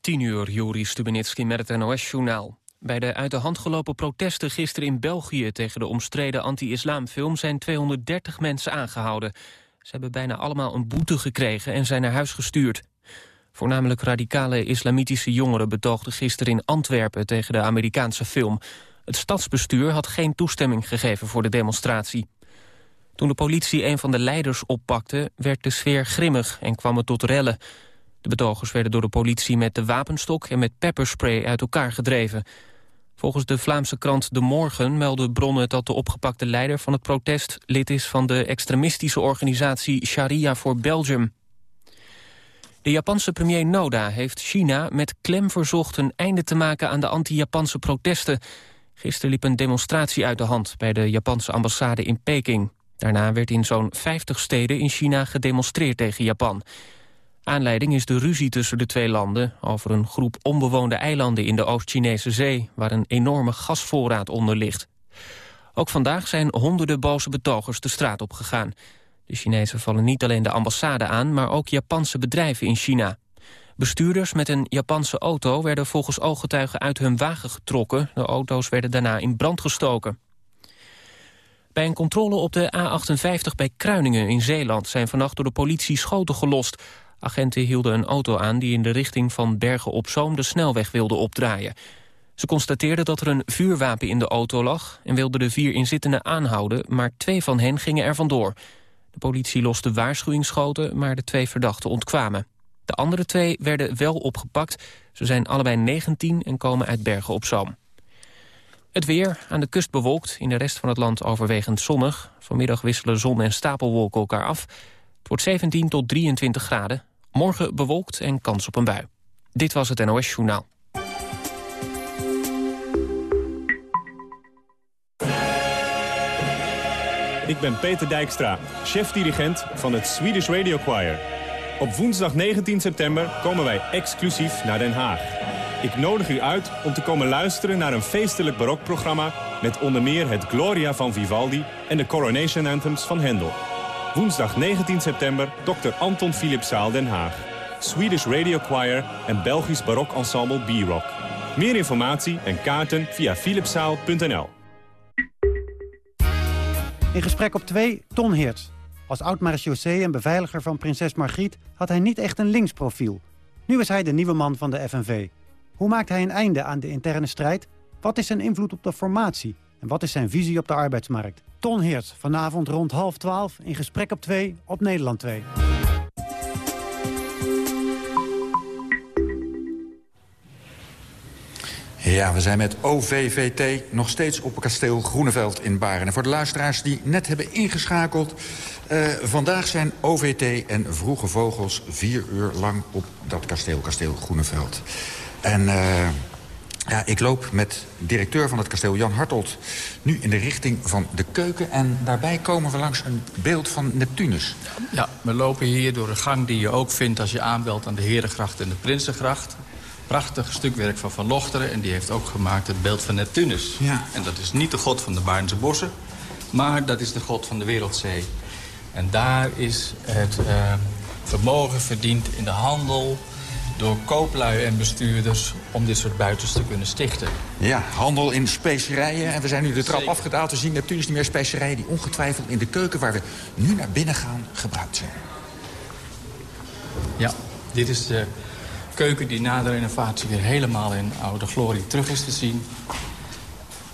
10 uur, Juri Stubenitski met het NOS-journaal. Bij de uit de hand gelopen protesten gisteren in België... tegen de omstreden anti-islamfilm zijn 230 mensen aangehouden. Ze hebben bijna allemaal een boete gekregen en zijn naar huis gestuurd. Voornamelijk radicale islamitische jongeren betoogden gisteren in Antwerpen... tegen de Amerikaanse film. Het stadsbestuur had geen toestemming gegeven voor de demonstratie. Toen de politie een van de leiders oppakte, werd de sfeer grimmig en kwam het tot rellen... De betogers werden door de politie met de wapenstok en met pepperspray uit elkaar gedreven. Volgens de Vlaamse krant De Morgen melden bronnen dat de opgepakte leider van het protest lid is van de extremistische organisatie Sharia voor Belgium. De Japanse premier Noda heeft China met klem verzocht een einde te maken aan de anti-Japanse protesten. Gisteren liep een demonstratie uit de hand bij de Japanse ambassade in Peking. Daarna werd in zo'n 50 steden in China gedemonstreerd tegen Japan. Aanleiding is de ruzie tussen de twee landen over een groep onbewoonde eilanden in de Oost-Chinese zee, waar een enorme gasvoorraad onder ligt. Ook vandaag zijn honderden boze betogers de straat op gegaan. De Chinezen vallen niet alleen de ambassade aan, maar ook Japanse bedrijven in China. Bestuurders met een Japanse auto werden volgens ooggetuigen uit hun wagen getrokken. De auto's werden daarna in brand gestoken. Bij een controle op de A58 bij Kruiningen in Zeeland... zijn vannacht door de politie schoten gelost. Agenten hielden een auto aan die in de richting van Bergen op Zoom de snelweg wilde opdraaien. Ze constateerden dat er een vuurwapen in de auto lag en wilden de vier inzittenden aanhouden, maar twee van hen gingen er vandoor. De politie loste waarschuwingsschoten, maar de twee verdachten ontkwamen. De andere twee werden wel opgepakt. Ze zijn allebei 19 en komen uit Bergen op Zoom. Het weer, aan de kust bewolkt, in de rest van het land overwegend zonnig. Vanmiddag wisselen zon en stapelwolken elkaar af. Het wordt 17 tot 23 graden. Morgen bewolkt en kans op een bui. Dit was het NOS Journaal. Ik ben Peter Dijkstra, chef-dirigent van het Swedish Radio Choir. Op woensdag 19 september komen wij exclusief naar Den Haag. Ik nodig u uit om te komen luisteren naar een feestelijk barokprogramma... met onder meer het Gloria van Vivaldi en de Coronation Anthems van Hendel. Woensdag 19 september, Dr. Anton Philipszaal Den Haag. Swedish Radio Choir en Belgisch barok ensemble B-Rock. Meer informatie en kaarten via philipszaal.nl. In gesprek op 2, Ton Heerts. Als oud-marechaussee en beveiliger van prinses Margriet... had hij niet echt een linksprofiel. Nu is hij de nieuwe man van de FNV. Hoe maakt hij een einde aan de interne strijd? Wat is zijn invloed op de formatie? En wat is zijn visie op de arbeidsmarkt? Ton Heert, vanavond rond half twaalf in gesprek op 2 op Nederland 2. Ja, we zijn met OVVT nog steeds op kasteel Groeneveld in Baren. En voor de luisteraars die net hebben ingeschakeld... Uh, vandaag zijn OVT en Vroege Vogels vier uur lang op dat kasteel, kasteel Groeneveld. En... Uh, ja, ik loop met directeur van het kasteel Jan Hartold nu in de richting van de keuken. En daarbij komen we langs een beeld van Neptunus. Ja, we lopen hier door een gang die je ook vindt als je aanbelt aan de Herengracht en de Prinsengracht. Prachtig stukwerk van Van Lochteren en die heeft ook gemaakt het beeld van Neptunus. Ja. En dat is niet de god van de Baarnse bossen, maar dat is de god van de wereldzee. En daar is het uh, vermogen verdiend in de handel, door kooplui en bestuurders om dit soort buitens te kunnen stichten. Ja, handel in specerijen. En we zijn nu de trap afgedaald. We zien Neptunus niet meer specerijen die ongetwijfeld in de keuken... waar we nu naar binnen gaan, gebruikt zijn. Ja, dit is de keuken die na de renovatie weer helemaal in oude glorie terug is te zien.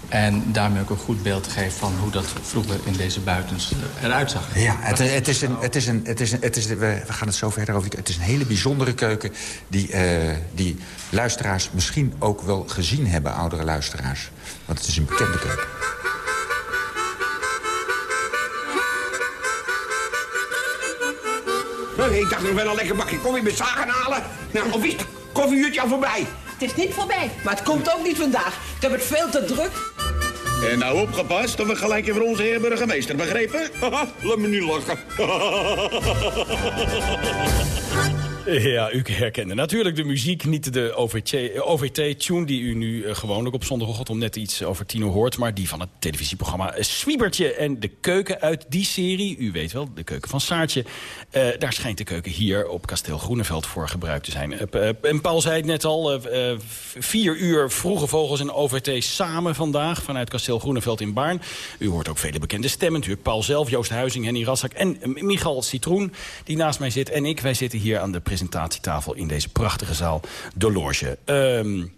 En daarmee ook een goed beeld geeft van hoe dat vroeger in deze buitens eruit zag. Ja, het, het, is een, het is een, het is een, het is, we gaan het zo verder over. Het is een hele bijzondere keuken die, uh, die luisteraars misschien ook wel gezien hebben, oudere luisteraars. Want het is een bekende keuken. Ik dacht, ik ben al lekker bakje koffie met zagen halen. Nou, of is het koffieuurtje al voorbij? Het is niet voorbij, maar het komt ook niet vandaag. Ik heb het veel te druk. En nou opgepast of we gelijk voor onze heer burgemeester, begrepen? Laat me niet lachen. Ja, u herkende natuurlijk de muziek, niet de OVT-tune... die u nu uh, gewoonlijk op zondagochtend net iets over Tino hoort... maar die van het televisieprogramma Swiebertje en de keuken uit die serie. U weet wel, de keuken van Saartje. Uh, daar schijnt de keuken hier op kasteel Groeneveld voor gebruikt te zijn. En Paul zei het net al, vier uur vroege vogels en OVT samen vandaag... vanuit kasteel Groeneveld in Baarn. U hoort ook vele bekende stemmen, natuurlijk Paul zelf, Joost Huizing, Henny Rassak... en Michal Citroen, die naast mij zit. En ik, wij zitten hier aan de presentatietafel in deze prachtige zaal De Loge. Um,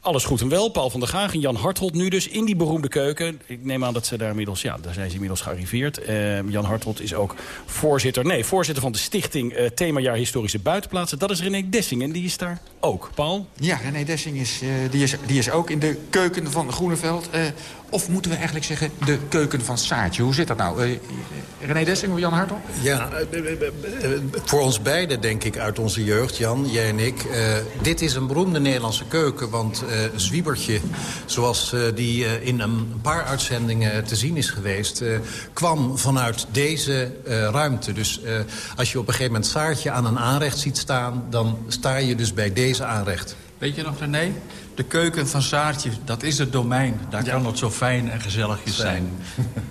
alles goed en wel. Paul van der Gaag en Jan Hartelt nu dus in die beroemde keuken. Ik neem aan dat ze daar inmiddels, ja, daar zijn ze inmiddels gearriveerd. Uh, Jan Hartelt is ook voorzitter, nee, voorzitter van de stichting uh, Themajaar Historische Buitenplaatsen. Dat is René Dessing en die is daar ook. Paul? Ja, René Dessing is, uh, die is, die is ook in de keuken van Groeneveld. Of moeten we eigenlijk zeggen de keuken van Saartje? Hoe zit dat nou? Uh, René Dessing of Jan Hartel? Ja, voor ons beiden denk ik uit onze jeugd, Jan, jij en ik. Uh, dit is een beroemde Nederlandse keuken, want uh, Zwiebertje... zoals die in een paar uitzendingen te zien is geweest... kwam vanuit deze ruimte. Dus als je op een gegeven moment Saartje aan een aanrecht ziet staan... dan sta je dus bij deze aanrecht. Weet je nog, René? De keuken van Saartje, dat is het domein. Daar kan het zo fijn en gezelligjes zijn.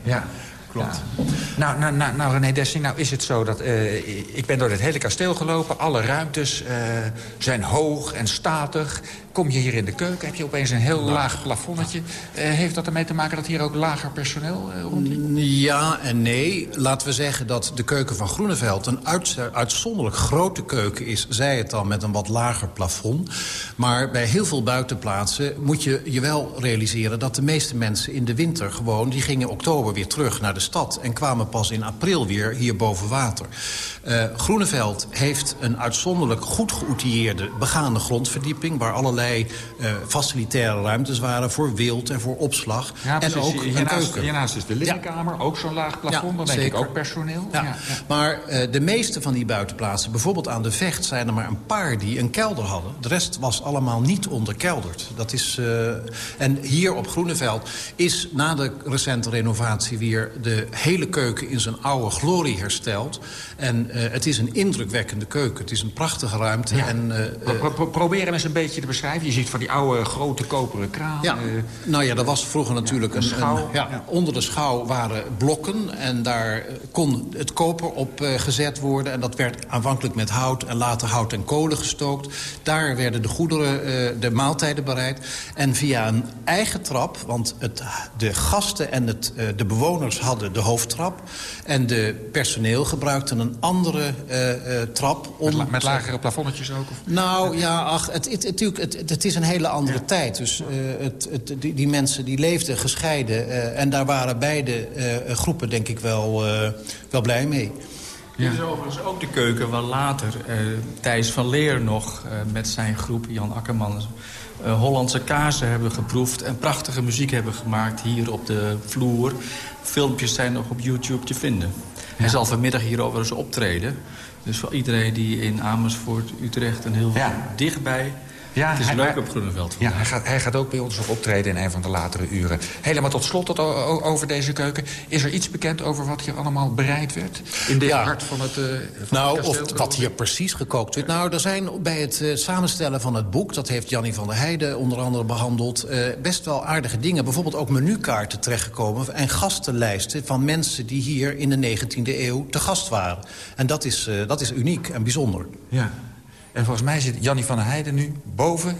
Ja, klopt. Ja. Nou, nou, nou, nou, René Dessing, nou is het zo dat... Uh, ik ben door het hele kasteel gelopen. Alle ruimtes uh, zijn hoog en statig. Kom je hier in de keuken, heb je opeens een heel laag plafonnetje. Uh, heeft dat ermee te maken dat hier ook lager personeel uh, rondliep? Ja en nee. Laten we zeggen dat de keuken van Groeneveld... een uit, uitzonderlijk grote keuken is, zij het al, met een wat lager plafond. Maar bij heel veel buitenplaatsen moet je je wel realiseren... dat de meeste mensen in de winter gewoon... die gingen oktober weer terug naar de stad... en kwamen pas in april weer hier boven water. Uh, Groeneveld heeft een uitzonderlijk goed geoutilleerde begaande grondverdieping... waar allerlei uh, facilitaire ruimtes waren voor wild en voor opslag. Ja, en ook hiernaast, keuken. hiernaast is de linnenkamer, ja. ook zo'n laag plafond. Ja, dan denk zeker. ik ook personeel. Maar uh, de meeste van die buitenplaatsen, bijvoorbeeld aan de Vecht... zijn er maar een paar die een kelder hadden. De rest was allemaal niet onderkelderd. Dat is, en hier op Groeneveld is na de recente renovatie... weer de hele keuken in zijn oude glorie hersteld... En het is een indrukwekkende keuken. Het is een prachtige ruimte. En, uh, pro pro probeer hem eens een beetje te beschrijven. Je ziet van die oude grote koperen kraan. Ja. Uh, nou ja, er was vroeger natuurlijk ja, een, schouw. Een, ja. Onder de schouw waren blokken. En daar kon het koper op gezet worden. En dat werd aanvankelijk met hout en later hout en kolen gestookt. Daar werden de goederen, de maaltijden bereid. En via een eigen trap, want het, de gasten en het, de bewoners hadden de hoofdtrap. En de personeel gebruikte een andere trap. Om, met, la met lagere plafonnetjes ook? Of? Nou ja, ach, het, het, het, het, het is een hele andere ja. tijd. Dus uh, het, het, die, die, mensen die leefden gescheiden. en daar waren beide groepen denk ik wel, wel blij mee. Ja. Dit is overigens ook de keuken waar later Thijs van Leer nog met zijn groep, Jan Akkerman... Uh, Hollandse kazen hebben geproefd en prachtige muziek hebben gemaakt hier op de vloer. Filmpjes zijn nog op YouTube te vinden. Ja. Hij zal vanmiddag hierover eens optreden. Dus voor iedereen die in Amersfoort, Utrecht en heel ja. dichtbij... Ja, het is hij, leuk op Groeneveld. Ja, hij gaat, hij gaat ook bij ons nog optreden in een van de latere uren. Helemaal tot slot tot, over deze keuken. Is er iets bekend over wat hier allemaal bereid werd? In dit ja. hart van het uh, van Nou, het of wat hier precies gekookt werd. Nou, er zijn bij het uh, samenstellen van het boek... dat heeft Jannie van der Heijden onder andere behandeld... Uh, best wel aardige dingen. Bijvoorbeeld ook menukaarten terechtgekomen... en gastenlijsten van mensen die hier in de 19e eeuw te gast waren. En dat is, dat is uniek en bijzonder. Ja. En volgens mij zit Jannie van der Heijden nu boven...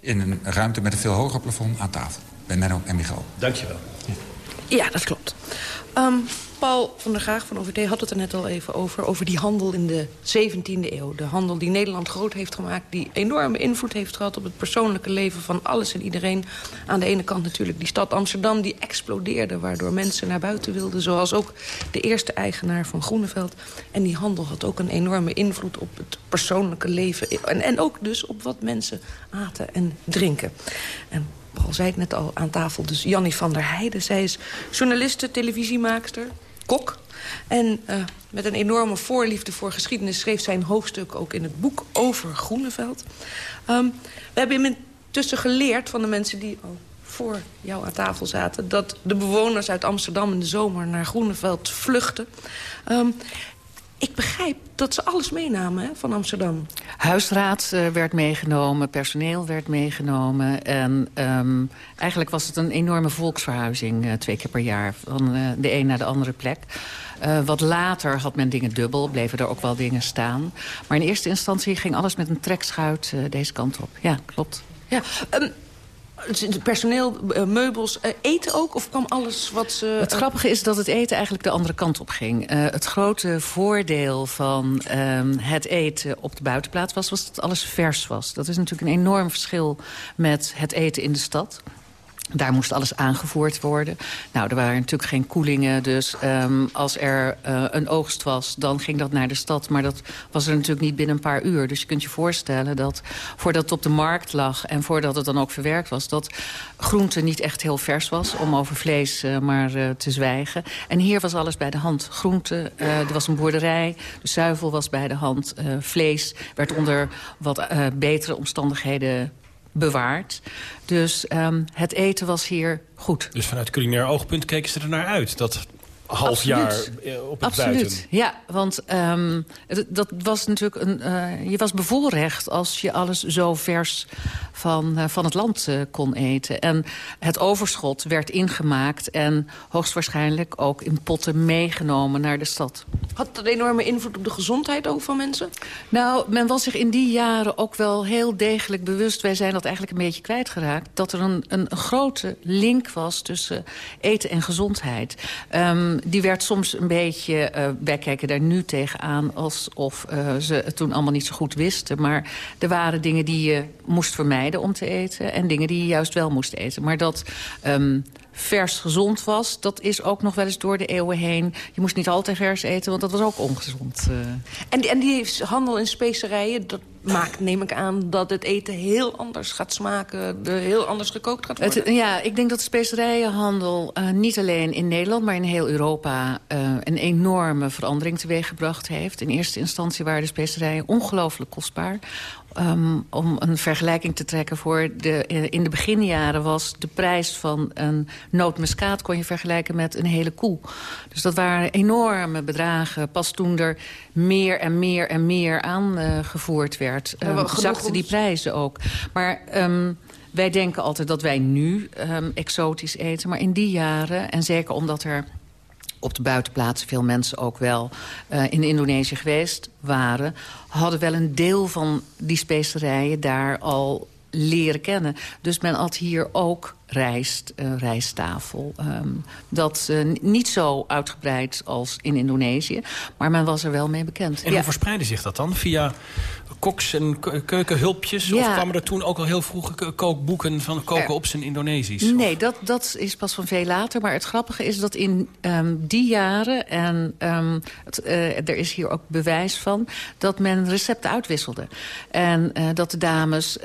in een ruimte met een veel hoger plafond aan tafel. Bij Menno en Michal. Dankjewel. Ja, ja dat klopt. Um, Paul van der Graag van OVT had het er net al even over... over die handel in de 17e eeuw. De handel die Nederland groot heeft gemaakt... die enorme invloed heeft gehad op het persoonlijke leven van alles en iedereen. Aan de ene kant natuurlijk die stad Amsterdam die explodeerde... waardoor mensen naar buiten wilden. Zoals ook de eerste eigenaar van Groeneveld. En die handel had ook een enorme invloed op het persoonlijke leven. En, en ook dus op wat mensen aten en drinken. En Paul zei het net al aan tafel, dus Jannie van der Heijden. Zij is journaliste, televisiemaakster, kok. En uh, met een enorme voorliefde voor geschiedenis... schreef zij een hoofdstuk ook in het boek over Groeneveld. Um, we hebben intussen geleerd van de mensen die al voor jou aan tafel zaten... dat de bewoners uit Amsterdam in de zomer naar Groeneveld vluchten. Um, ik begrijp dat ze alles meenamen hè, van Amsterdam. Huisraad uh, werd meegenomen, personeel werd meegenomen. En um, eigenlijk was het een enorme volksverhuizing uh, twee keer per jaar. Van uh, de een naar de andere plek. wat later had men dingen dubbel, bleven er ook wel dingen staan. Maar in eerste instantie ging alles met een trekschuit deze kant op. Ja, klopt. Ja, um, personeel, eh, meubels, eh, eten ook? Of kwam alles wat ze... Het grappige is dat het eten eigenlijk de andere kant op ging. Uh, het grote voordeel van um, het eten op de buitenplaats was... was dat alles vers was. Dat is natuurlijk een enorm verschil met het eten in de stad. Daar moest alles aangevoerd worden. Nou, er waren natuurlijk geen koelingen, dus um, als er uh, een oogst was... dan ging dat naar de stad, maar dat was er natuurlijk niet binnen een paar uur. Dus je kunt je voorstellen dat voordat het op de markt lag... en voordat het dan ook verwerkt was... dat groente niet echt heel vers was, om over vlees uh, maar uh, te zwijgen. En hier was alles bij de hand. Groente, er was een boerderij, de zuivel was bij de hand. vlees werd onder wat betere omstandigheden bewaard. Dus um, het eten was hier goed. Dus vanuit culinair oogpunt keken ze er naar uit... dat half Absoluut. jaar eh, op het Absoluut. buiten. Ja, want um, het, dat was natuurlijk een, uh, je was bevoorrecht als je alles zo vers van, uh, van het land uh, kon eten. En het overschot werd ingemaakt en hoogstwaarschijnlijk ook in potten meegenomen naar de stad. Had dat enorme invloed op de gezondheid ook van mensen? Nou, men was zich in die jaren ook wel heel degelijk bewust... wij zijn dat eigenlijk een beetje kwijtgeraakt... dat er een, een, een grote link was tussen eten en gezondheid. Um, die werd soms een beetje... Uh, wij kijken daar nu tegenaan alsof uh, ze het toen allemaal niet zo goed wisten. Maar er waren dingen die je moest vermijden om te eten... en dingen die je juist wel moest eten. Maar dat... Um, vers gezond was. Dat is ook nog wel eens door de eeuwen heen. Je moest niet altijd vers eten, want dat was ook ongezond. Uh. En, die, en die handel in specerijen, dat maakt, neem ik aan, dat het eten heel anders gaat smaken. De heel anders gekookt gaat worden. Het, ja, ik denk dat de specerijenhandel uh, niet alleen in Nederland... maar in heel Europa uh, een enorme verandering teweeggebracht heeft. In eerste instantie waren de specerijen ongelooflijk kostbaar. Um, om een vergelijking te trekken voor de, in de beginjaren was de prijs van een nootmuskaat kon je vergelijken met een hele koe. Dus dat waren enorme bedragen. Pas toen er meer en meer en meer aangevoerd uh, werd, um, zakten die prijzen ook. Maar um, wij denken altijd dat wij nu um, exotisch eten. Maar in die jaren, en zeker omdat er op de buitenplaatsen veel mensen ook wel uh, in Indonesië geweest waren... hadden wel een deel van die specerijen daar al leren kennen. Dus men had hier ook rijst, uh, rijsttafel. Um, dat uh, niet zo uitgebreid als in Indonesië. Maar men was er wel mee bekend. En ja. hoe verspreidde zich dat dan? Via koks en keukenhulpjes? Ja. Of kwamen er toen ook al heel vroege kookboeken van koken op zijn Indonesisch? Nee, dat, dat is pas van veel later. Maar het grappige is dat in um, die jaren... en um, het, uh, er is hier ook bewijs van... dat men recepten uitwisselde. En uh, dat de dames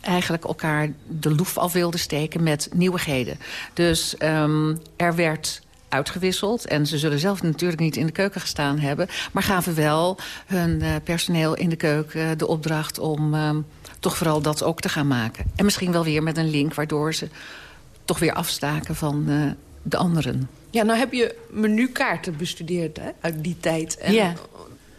eigenlijk elkaar de loef af wilden steken met nieuwigheden. Dus um, er werd uitgewisseld. En ze zullen zelf natuurlijk niet in de keuken gestaan hebben. Maar gaven wel hun uh, personeel in de keuken de opdracht om uh, toch vooral dat ook te gaan maken. En misschien wel weer met een link waardoor ze toch weer afstaken van uh, de anderen. Ja, nou heb je menukaarten bestudeerd hè, uit die tijd. En ja.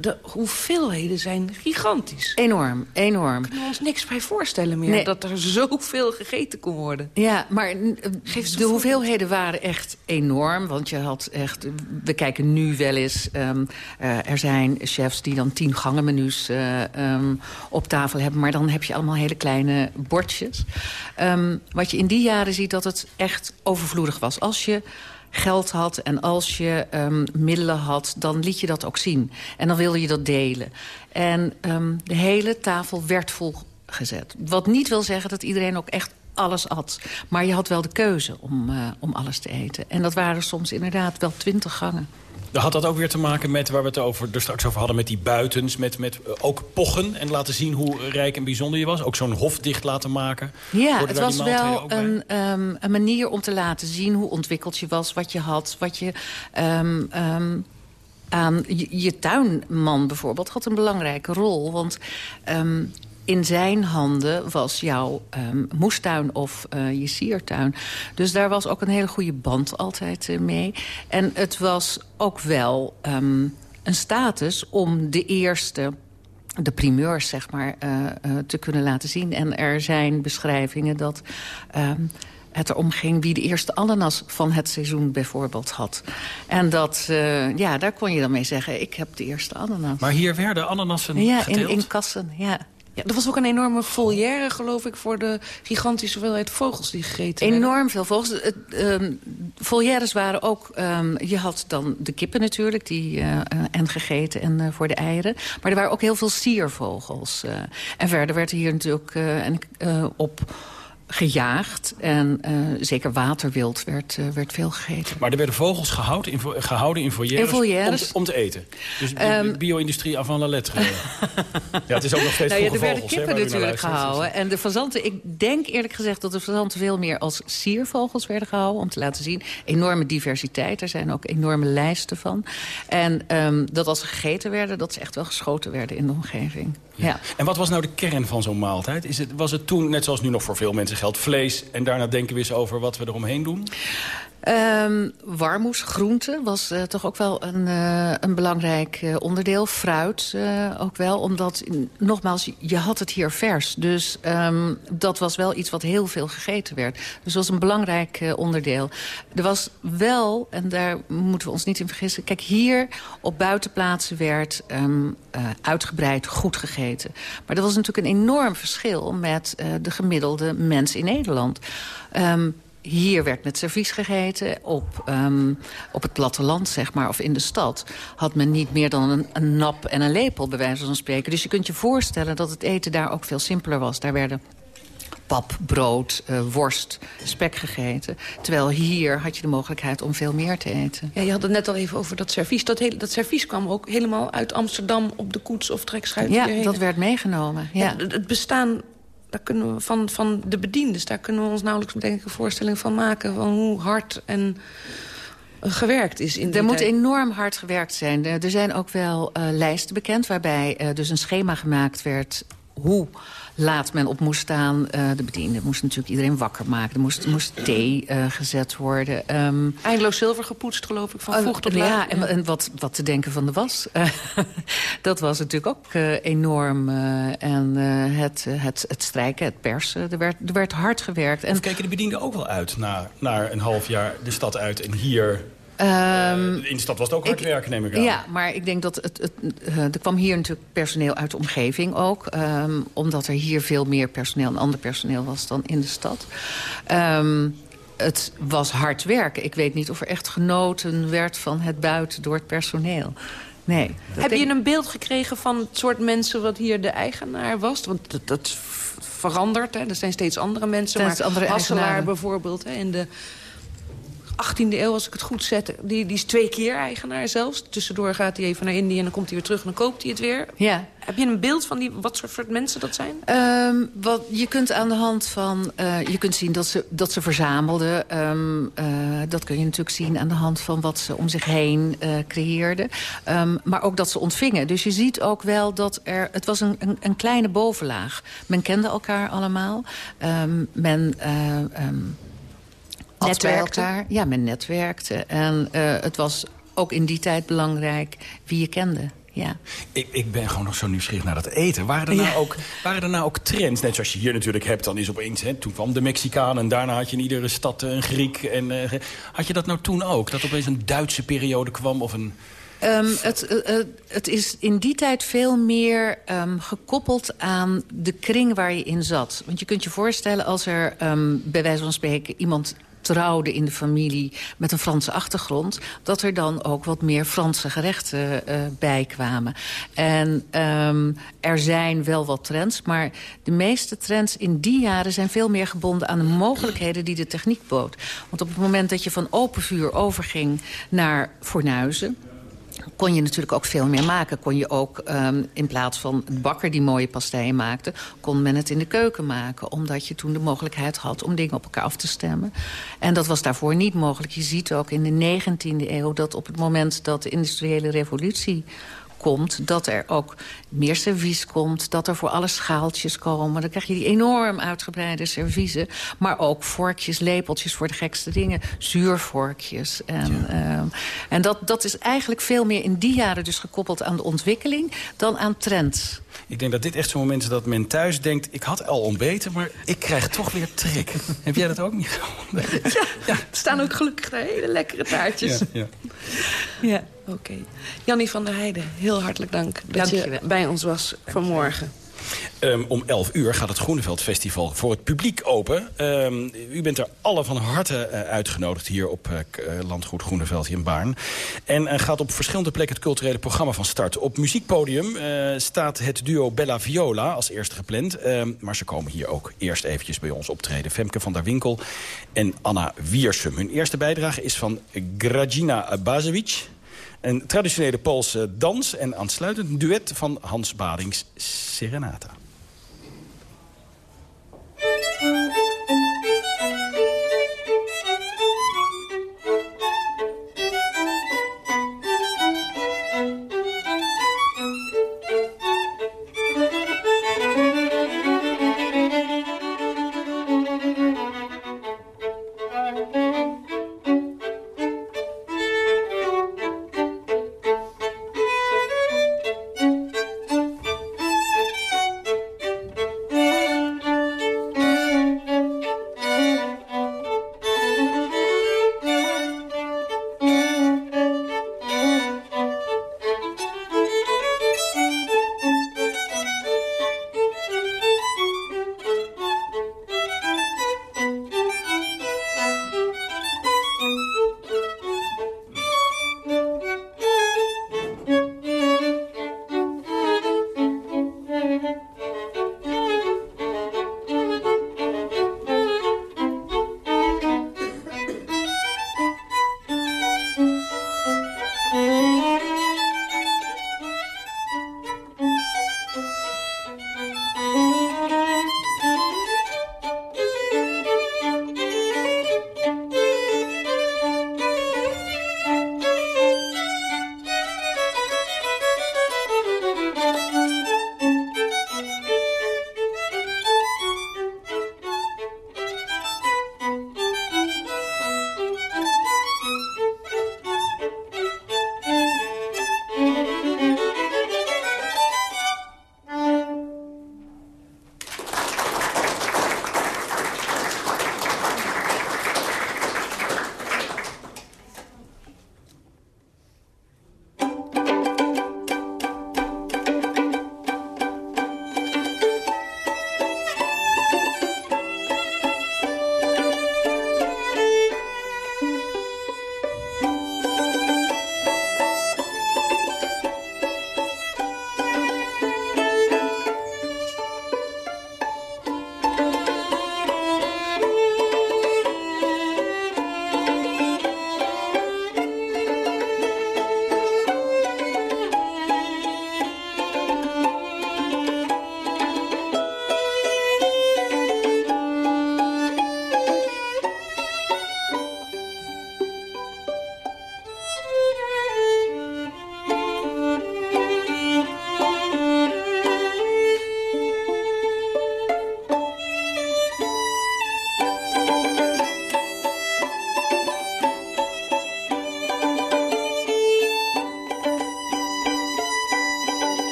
De hoeveelheden zijn gigantisch. Enorm, enorm. Kunnen we ons niks bij voorstellen meer nee. dat er zoveel gegeten kon worden. Ja, maar Geef de hoeveelheden waren echt enorm. Want je had echt... We kijken nu wel eens... Um, uh, er zijn chefs die dan tien gangenmenu's uh, um, op tafel hebben. Maar dan heb je allemaal hele kleine bordjes. Um, wat je in die jaren ziet dat het echt overvloedig was. Als je geld had en als je um, middelen had, dan liet je dat ook zien. En dan wilde je dat delen. En um, de hele tafel werd volgezet. Wat niet wil zeggen dat iedereen ook echt alles at. Maar je had wel de keuze om, uh, om alles te eten. En dat waren soms inderdaad wel twintig gangen. Had dat ook weer te maken met waar we het over, er straks over hadden... met die buitens, met, met ook pochen en laten zien hoe rijk en bijzonder je was? Ook zo'n hof dicht laten maken? Ja, het was wel een, um, een manier om te laten zien hoe ontwikkeld je was... wat je had, wat je... Um, um, aan je, je tuinman bijvoorbeeld had een belangrijke rol. Want in zijn handen was jouw um, moestuin of uh, je siertuin. Dus daar was ook een hele goede band altijd uh, mee. En het was ook wel um, een status om de eerste de primeurs, zeg maar, uh, uh, te kunnen laten zien. En er zijn beschrijvingen dat uh, het erom ging wie de eerste ananas van het seizoen bijvoorbeeld had. En dat, uh, ja, daar kon je dan mee zeggen, ik heb de eerste ananas. Maar hier werden ananassen Ja, geteeld? in, in kassen, ja. Ja, er was ook een enorme volière, geloof ik... voor de gigantische hoeveelheid vogels die gegeten Enorm veel vogels. Het, um, volières waren ook... Um, je had dan de kippen natuurlijk, die, uh, uh, en gegeten en uh, voor de eieren. Maar er waren ook heel veel siervogels. en verder werd hier natuurlijk en, op gejaagd. En uh, zeker waterwild werd, uh, werd veel gegeten. Maar er werden vogels gehouden in, gehouden in foyeres, in foyeres. Om, om, te eten. Dus de um, bio-industrie avant la lettre. ja, het is ook nog steeds nou ja, Er werden kippen he, natuurlijk gehouden. En de fazanten, ik denk eerlijk gezegd dat de fazanten veel meer als siervogels werden gehouden. Om te laten zien, enorme diversiteit. Er zijn ook enorme lijsten van. En um, dat als ze gegeten werden, dat ze echt wel geschoten werden in de omgeving. Ja. En wat was nou de kern van zo'n maaltijd? Is het, was het toen, net zoals nu nog voor veel mensen geldt, vlees... en daarna denken we eens over wat we eromheen doen? Um, warmoes, groente, was uh, toch ook wel een, uh, een belangrijk uh, onderdeel. Fruit ook wel, omdat, nogmaals, je had het hier vers. Dus um, dat was wel iets wat heel veel gegeten werd. Dus dat was een belangrijk onderdeel. Er was wel, en daar moeten we ons niet in vergissen... kijk, hier op buitenplaatsen werd um, uitgebreid goed gegeten. Maar dat was natuurlijk een enorm verschil met de gemiddelde mens in Nederland. Hier werd met servies gegeten. Op, um, op het platteland, zeg maar, of in de stad... had men niet meer dan een, een nap en een lepel, bij wijze van spreken. Dus je kunt je voorstellen dat het eten daar ook veel simpeler was. Daar werden pap, brood, uh, worst, spek gegeten. Terwijl hier had je de mogelijkheid om veel meer te eten. Ja, je had het net al even over dat servies. Dat, hele, dat servies kwam ook helemaal uit Amsterdam op de koets of trekschuit. Ja, hierheen. dat werd meegenomen. Ja. Het, het bestaan daar kunnen we van, van de bediendes, daar kunnen we ons nauwelijks denk een voorstelling van maken... van hoe hard en gewerkt is. In er moet tijd. enorm hard gewerkt zijn. Er zijn ook wel uh, lijsten bekend waarbij uh, dus een schema gemaakt werd... hoe laat men op moest staan. Uh, de bediende moest natuurlijk iedereen wakker maken. Er moest, moest thee uh, gezet worden. Um, Eindeloos zilver gepoetst, geloof ik, van vroeg tot laat. Ja, en, en wat, wat te denken van de was. dat was natuurlijk ook uh, enorm. en het, het, het strijken, het persen, er werd, er werd hard gewerkt. En of keken de bedienden ook wel uit naar, naar een half jaar de stad uit... en hier Um, in de stad was het ook hard ik, werken, neem ik aan. Ja, maar ik denk dat het, het, uh, er kwam hier natuurlijk personeel uit de omgeving ook. Um, omdat er hier veel meer personeel en ander personeel was dan in de stad. Um, het was hard werken. Ik weet niet of er echt genoten werd van het buiten door het personeel. Nee. Heb je een beeld gekregen van het soort mensen wat hier de eigenaar was? Want dat, dat verandert, hè. er zijn steeds andere mensen. Steeds maar andere Hasselaar bijvoorbeeld, hè, in de 18e eeuw, als ik het goed zet, die, die is twee keer eigenaar zelfs. Tussendoor gaat hij even naar Indië en dan komt hij weer terug en dan koopt hij het weer. Ja. Heb je een beeld van die, wat soort, mensen dat zijn? Um, wat, je kunt aan de hand van, uh, je kunt zien dat ze, dat ze verzamelden. Um, uh, dat kun je natuurlijk zien aan de hand van wat ze om zich heen uh, creëerden. Um, maar ook dat ze ontvingen. Dus je ziet ook wel dat er, het was een, een, een kleine bovenlaag. Men kende elkaar allemaal. men netwerkte. Elkaar. Ja, men netwerkte. En uh, het was ook in die tijd belangrijk wie je kende. Ja. Ik, ik ben gewoon nog zo nieuwsgierig naar dat eten. Waren er, nou Ja. ook, waren er nou ook trends? Net zoals je hier natuurlijk hebt, dan is opeens... Hè, toen kwam de Mexicaan en daarna had je in iedere stad een Griek. En, eh, had je dat nou toen ook? Dat opeens een Duitse periode kwam of een... Um, het, uh, uh, het is in die tijd veel meer um, gekoppeld aan de kring waar je in zat. Want je kunt je voorstellen als er um, bij wijze van spreken iemand trouwde in de familie met een Franse achtergrond... dat er dan ook wat meer Franse gerechten uh, bijkwamen. En um, er zijn wel wat trends, maar de meeste trends in die jaren... zijn veel meer gebonden aan de mogelijkheden die de techniek bood. Want op het moment dat je van open vuur overging naar fornuizen kon je natuurlijk ook veel meer maken. Kon je ook, um, in plaats van de bakker die mooie pasteien maakte... kon men het in de keuken maken. Omdat je toen de mogelijkheid had om dingen op elkaar af te stemmen. En dat was daarvoor niet mogelijk. Je ziet ook in de 19e eeuw dat op het moment dat de industriële revolutie komt... dat er ook meer servies komt, dat er voor alle schaaltjes komen. Dan krijg je die enorm uitgebreide serviezen. Maar ook vorkjes, lepeltjes voor de gekste dingen. Zuurvorkjes. En, ehm, en dat, dat is eigenlijk veel meer in die jaren dus gekoppeld aan de ontwikkeling... dan aan trends. Ik denk dat dit echt zo'n moment is dat men thuis denkt... ik had al ontbeten, maar ik krijg toch weer trek. Heb jij dat ook niet Ja, ja, er staan ook gelukkig hele lekkere taartjes. Ja, ja. ja oké. Jannie van der Heijden, heel hartelijk dank dat je bij ons was vanmorgen. Um, om 11 uur gaat het Groeneveld Festival voor het publiek open. Um, u bent er alle van harte uh, uitgenodigd hier op uh, Landgoed Groeneveld in Baarn. En uh, gaat op verschillende plekken het culturele programma van start. Op muziekpodium staat het duo Bella Viola als eerste gepland. Ehm, maar ze komen hier ook eerst eventjes bij ons optreden. Femke van der Winkel en Anna Wiersum. Hun eerste bijdrage is van Gradzina Bazevic. Een traditionele Poolse dans en aansluitend een duet van Hans Badings Serenata.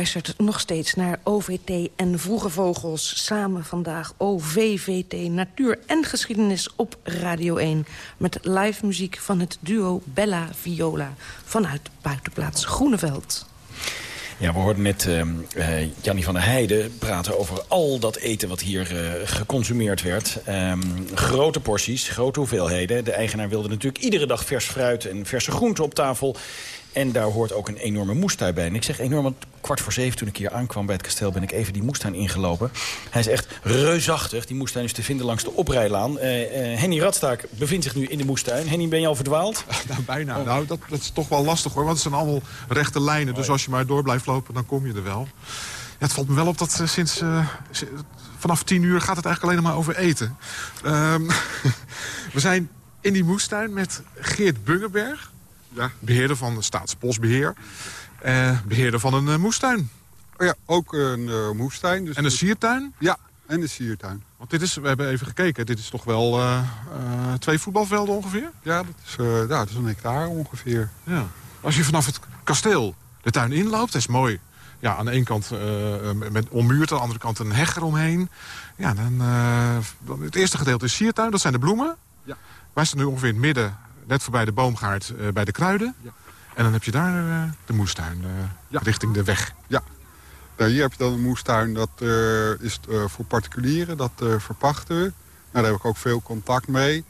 Luistert nog steeds naar OVT en Vroege Vogels. Samen vandaag OVVT Natuur en Geschiedenis op Radio 1. Met live muziek van het duo Bella Viola. Vanuit buitenplaats Groeneveld. Ja, we hoorden net uh, Jannie van der Heijden praten over al dat eten wat hier uh, geconsumeerd werd. Um, grote porties, grote hoeveelheden. De eigenaar wilde natuurlijk iedere dag vers fruit en verse groenten op tafel. En daar hoort ook een enorme moestuin bij. En ik zeg enorm, kwart voor zeven toen ik hier aankwam bij het kasteel... ben ik even die moestuin ingelopen. Hij is echt reusachtig. Die moestuin is te vinden langs de oprijlaan. Uh, Henny Radstaak bevindt zich nu in de moestuin. Henny, ben je al verdwaald? Nou, bijna. Oh. Nou, dat, dat, is toch wel lastig hoor. Want het zijn allemaal rechte lijnen. Dus als je maar door blijft lopen, dan kom je er wel. Ja, het valt me wel op dat uh, sinds... vanaf tien uur gaat het eigenlijk alleen maar over eten. Ehm, we zijn in die moestuin met Geert Bungeberg. Ja. Beheerder van de Staatsbosbeheer. Uh, beheerder van een uh, moestuin. Oh ja, ook een uh, moestuin. Dus en een siertuin? Ja, en een siertuin. Want dit is, we hebben even gekeken, dit is toch wel twee voetbalvelden ongeveer? Ja, dat is, ja, dat is een hectare ongeveer. Ja. Als je vanaf het kasteel de tuin inloopt, dat is mooi. Ja, aan de ene kant met ommuurd, aan de andere kant een heg eromheen. Ja, dan, het eerste gedeelte is siertuin, dat zijn de bloemen. Ja. Wij staan nu ongeveer in het midden net voorbij de boomgaard bij de kruiden. Ja. En dan heb je daar uh, de moestuin, uh, ja. richting de weg. Ja, hier heb je dan een moestuin, dat is voor particulieren, dat verpachten we. Nou, daar heb ik ook veel contact mee.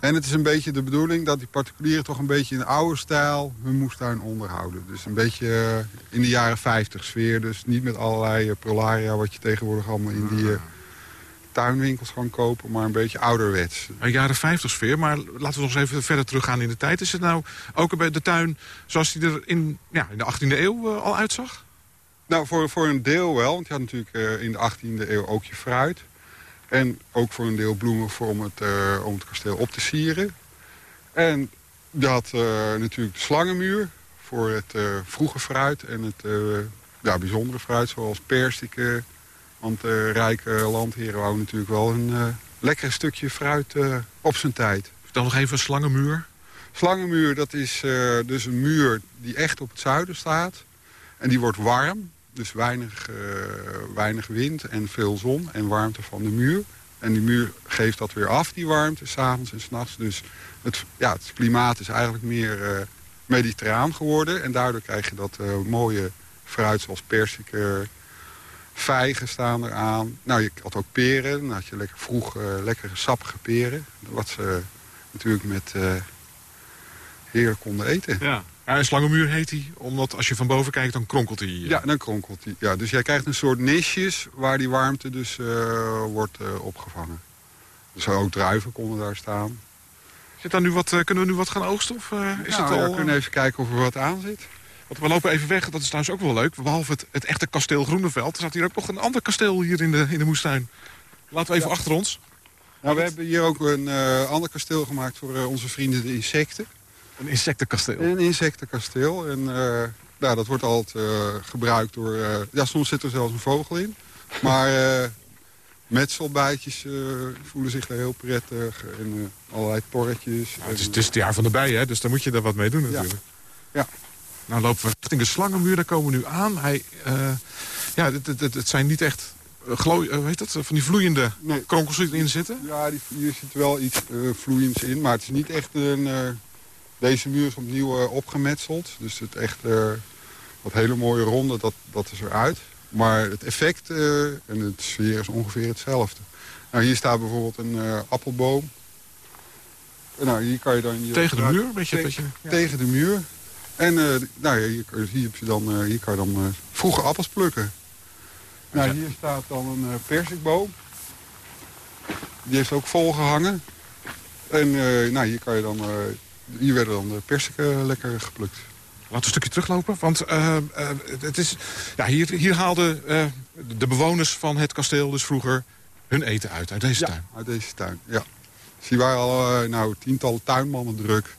En het is een beetje de bedoeling dat die particulieren toch een beetje in oude stijl hun moestuin onderhouden. Dus een beetje in de jaren 50 sfeer. Dus niet met allerlei prolaria wat je tegenwoordig allemaal in die tuinwinkels gaan kopen, maar een beetje ouderwets. Een jaren 50 sfeer, maar laten we nog eens even verder teruggaan in de tijd. Is het nou ook bij de tuin zoals die er in, ja, in de 18e eeuw uh, al uitzag? Nou, voor, voor een deel wel, want je had natuurlijk uh, in de 18e eeuw ook je fruit. En ook voor een deel bloemen voor om, het, uh, om het kasteel op te sieren. En je had natuurlijk de slangenmuur voor het vroege fruit en het ja, bijzondere fruit, zoals persiken, want de uh, rijke landheren wouden natuurlijk wel een uh, lekker stukje fruit uh, op zijn tijd. Vertel nog even slangenmuur. Slangenmuur, dat is uh, dus een muur die echt op het zuiden staat. En die wordt warm, dus weinig, weinig wind en veel zon en warmte van de muur. En die muur geeft dat weer af, die warmte, s'avonds en s'nachts. Dus het, ja, het klimaat is eigenlijk meer mediterraan geworden. En daardoor krijg je dat mooie fruit zoals persiken, Vijgen staan eraan. Nou, je had ook peren. Dan had je lekker vroeg uh, lekkere sappige peren. Wat ze natuurlijk met uh, heerlijk konden eten. Ja. ja, een slangenmuur heet hij, omdat als je van boven kijkt, dan kronkelt hij. Ja, dan kronkelt hij. Ja, dus jij krijgt een soort nisjes waar die warmte dus wordt opgevangen. Dus ook druiven konden daar staan. Zit daar nu wat, kunnen we nu wat gaan oogsten? Of, is nou, het al... we kunnen even kijken of er wat aan zit. Want we lopen even weg, dat is trouwens ook wel leuk. Behalve het, het echte kasteel Groeneveld... er staat hier ook nog een ander kasteel hier in de, in de moestuin. Laten we even achter ons. Nou, we hebben hier ook een uh, ander kasteel gemaakt voor uh, onze vrienden de insecten. Een insectenkasteel? Een insectenkasteel. En uh, nou, dat wordt altijd gebruikt door... ja, soms zit er zelfs een vogel in. Maar metselbijtjes voelen zich daar heel prettig. En allerlei porretjes. Ja, het, is, het, is, het jaar van de bijen, hè? dus daar moet je er wat mee doen natuurlijk. ja. Nou lopen we richting de slangenmuur, daar komen we nu aan. Hij, uh, ja, het, het, het, zijn niet echt uh, glooi, uh, weet dat, van die vloeiende nee. kronkels die erin zitten. Ja, die, hier zit wel iets vloeiends in, maar het is niet echt een... deze muur is opnieuw opgemetseld, dus het echt wat hele mooie ronde, dat, dat is eruit. Maar het effect en het sfeer is ongeveer hetzelfde. Nou, hier staat bijvoorbeeld een appelboom. Nou, hier kan je dan... Je tegen de muur? Weet je, ja. tegen de muur. En uh, nou, hier, hier, heb je dan, uh, hier kan je dan uh, vroege appels plukken. Nou, hier staat dan een persikboom. Die heeft ook vol gehangen. En nou, hier, kan je dan, hier werden dan de persiken lekker geplukt. Laten we een stukje teruglopen, want het is, ja, hier, hier haalden de bewoners van het kasteel dus vroeger hun eten uit, uit deze ja, tuin. uit deze tuin, ja. Dus hier waren al nou, tientallen tuinmannen druk.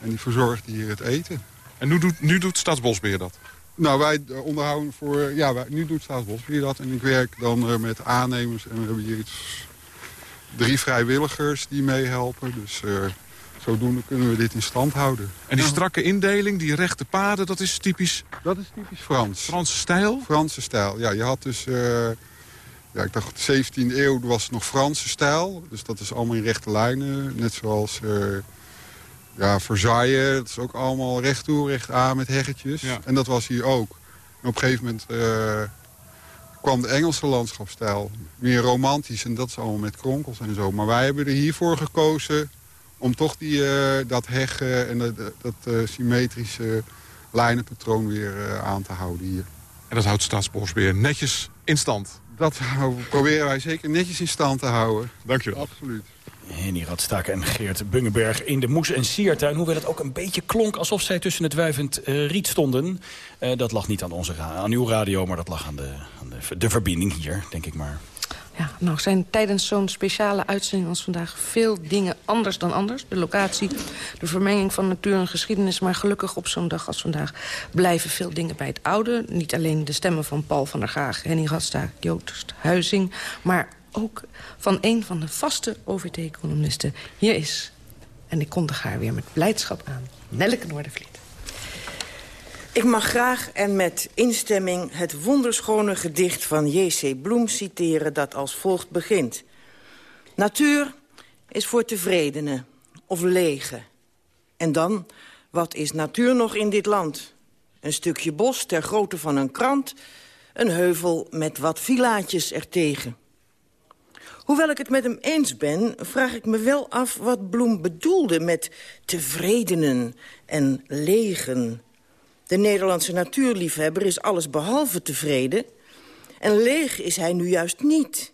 En die verzorgden hier het eten. En nu doet, nu doet Staatsbosbeheer dat? Nou, wij onderhouden voor... Ja, wij, nu doet Staatsbosbeheer dat. En ik werk dan uh, met aannemers. En we hebben hier iets, drie vrijwilligers die meehelpen. Dus uh, zodoende kunnen we dit in stand houden. En die strakke indeling, die rechte paden, dat is typisch... Dat is typisch Frans. Franse stijl? Franse stijl, ja. Je had dus... Uh, ja, ik dacht, de 17e eeuw was het nog Franse stijl. Dus dat is allemaal in rechte lijnen. Net zoals ja, Versailles, dat is ook allemaal recht toe, recht aan met heggetjes. En dat was hier ook. En op een gegeven moment uh, kwam de Engelse landschapstijl. Meer romantisch en dat is allemaal met kronkels en zo. Maar wij hebben er hiervoor gekozen om toch die, uh, dat heggen en dat, dat uh, symmetrische lijnenpatroon weer aan te houden hier. En dat houdt Staatsbos weer netjes in stand. Dat proberen wij zeker netjes in stand te houden. Dank je wel. Absoluut. Henny Radstaken en Geert Bungeberg in de Moes- en Siertuin. Hoewel het ook een beetje klonk alsof zij tussen het wuivend uh, riet stonden. Uh, dat lag niet aan, onze, aan uw radio, maar dat lag aan, de, aan de, de verbinding hier, denk ik maar. Ja, nou zijn tijdens zo'n speciale uitzending als vandaag veel dingen anders dan anders. De locatie, de vermenging van natuur en geschiedenis. Maar gelukkig op zo'n dag als vandaag blijven veel dingen bij het oude. Niet alleen de stemmen van Paul van der Graag, Henny Radstaak, Joost Huizing. Maar van een van de vaste OVT-columnisten. Hier is, en ik kondig haar weer met blijdschap aan, Nelleke Noordervliet. Ik mag graag en met instemming het wonderschone gedicht van J.C. Bloem citeren... dat als volgt begint. Natuur is voor tevredenen of lege. En dan, wat is natuur nog in dit land? Een stukje bos ter grootte van een krant... een heuvel met wat villaatjes ertegen. Hoewel ik het met hem eens ben, vraag ik me wel af wat Bloem bedoelde... met tevredenen en legen... De Nederlandse natuurliefhebber is alles behalve tevreden. En leeg is hij nu juist niet.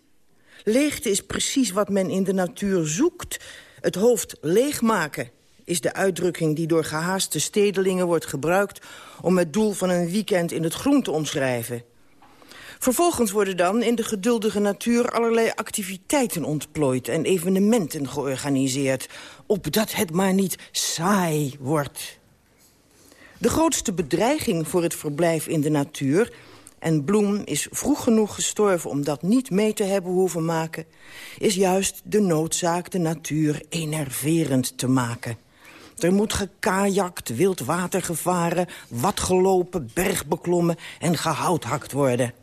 Leegte is precies wat men in de natuur zoekt. Het hoofd leegmaken is de uitdrukking die door gehaaste stedelingen wordt gebruikt... om het doel van een weekend in het groen te omschrijven. Vervolgens worden dan in de geduldige natuur allerlei activiteiten ontplooid... en evenementen georganiseerd, opdat het maar niet saai wordt. De grootste bedreiging voor het verblijf in de natuur... en Bloem is vroeg genoeg gestorven om dat niet mee te hebben hoeven maken... is juist de noodzaak de natuur enerverend te maken. Er moet gekajakt, wild water gevaren, wat gelopen, berg beklommen en gehouthakt worden.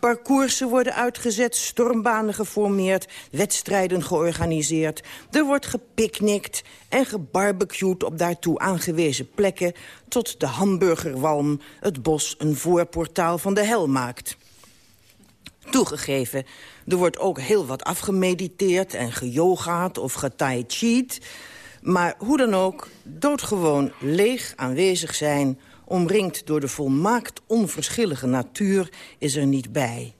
Parcoursen worden uitgezet, stormbanen geformeerd, wedstrijden georganiseerd. Er wordt gepicnict en gebarbecued op daartoe aangewezen plekken... tot de hamburgerwalm het bos een voorportaal van de hel maakt. Toegegeven, er wordt ook heel wat afgemediteerd en geyogaat of getai chi'd. Maar hoe dan ook, doodgewoon leeg aanwezig zijn omringd door de volmaakt onverschillige natuur, is er niet bij.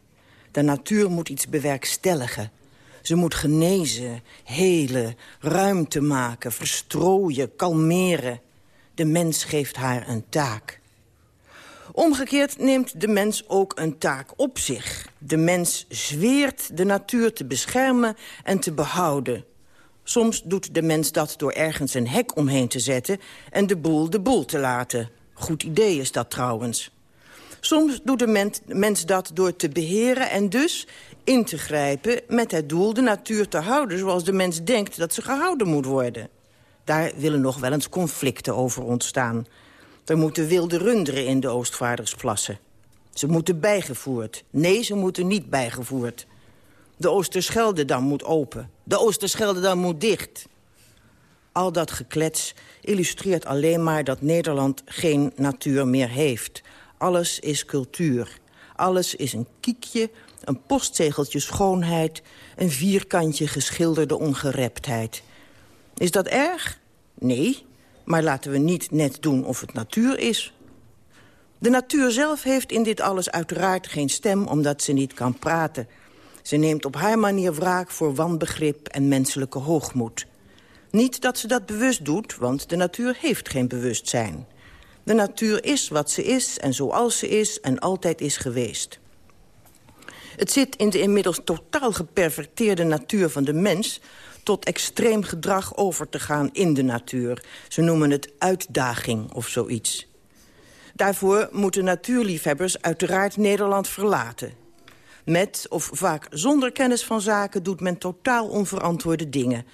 De natuur moet iets bewerkstelligen. Ze moet genezen, helen, ruimte maken, verstrooien, kalmeren. De mens geeft haar een taak. Omgekeerd neemt de mens ook een taak op zich. De mens zweert de natuur te beschermen en te behouden. Soms doet de mens dat door ergens een hek omheen te zetten... en de boel de boel te laten. Goed idee is dat trouwens. Soms doet de mens, dat door te beheren en dus in te grijpen... met het doel de natuur te houden zoals de mens denkt dat ze gehouden moet worden. Daar willen nog wel eens conflicten over ontstaan. Er moeten wilde runderen in de Oostvaardersplassen. Ze moeten bijgevoerd. Nee, ze moeten niet bijgevoerd. De Oosterscheldedam moet open. De Oosterscheldedam moet dicht. Al dat geklets illustreert alleen maar dat Nederland geen natuur meer heeft. Alles is cultuur. Alles is een kiekje, een postzegeltje schoonheid... een vierkantje geschilderde ongereptheid. Is dat erg? Nee, maar laten we niet net doen of het natuur is. De natuur zelf heeft in dit alles uiteraard geen stem... omdat ze niet kan praten. Ze neemt op haar manier wraak voor wanbegrip en menselijke hoogmoed. Niet dat ze dat bewust doet, want de natuur heeft geen bewustzijn. De natuur is wat ze is en zoals ze is en altijd is geweest. Het zit in de inmiddels totaal geperverteerde natuur van de mens... tot extreem gedrag over te gaan in de natuur. Ze noemen het uitdaging of zoiets. Daarvoor moeten natuurliefhebbers uiteraard Nederland verlaten. Met of vaak zonder kennis van zaken doet men totaal onverantwoorde dingen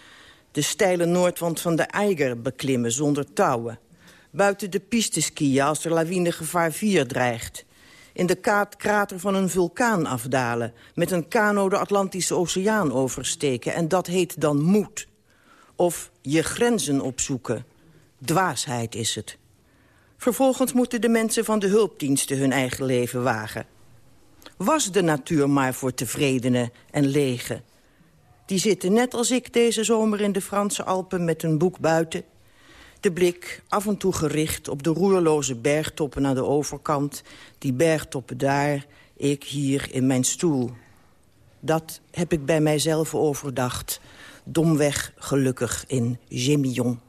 de steile noordwand van de Eiger beklimmen zonder touwen. Buiten de piste skiën als er lawinegevaar 4 dreigt. In de krater van een vulkaan afdalen. Met een kano de Atlantische Oceaan oversteken. En dat heet dan moed. Of je grenzen opzoeken. Dwaasheid is het. Vervolgens moeten de mensen van de hulpdiensten hun eigen leven wagen. Was de natuur maar voor tevredenen en lege die zitten net als ik deze zomer in de Franse Alpen met een boek buiten. De blik af en toe gericht op de roerloze bergtoppen naar de overkant. Die bergtoppen daar, ik hier in mijn stoel. Dat heb ik bij mijzelf overdacht. Domweg gelukkig in Gemillon.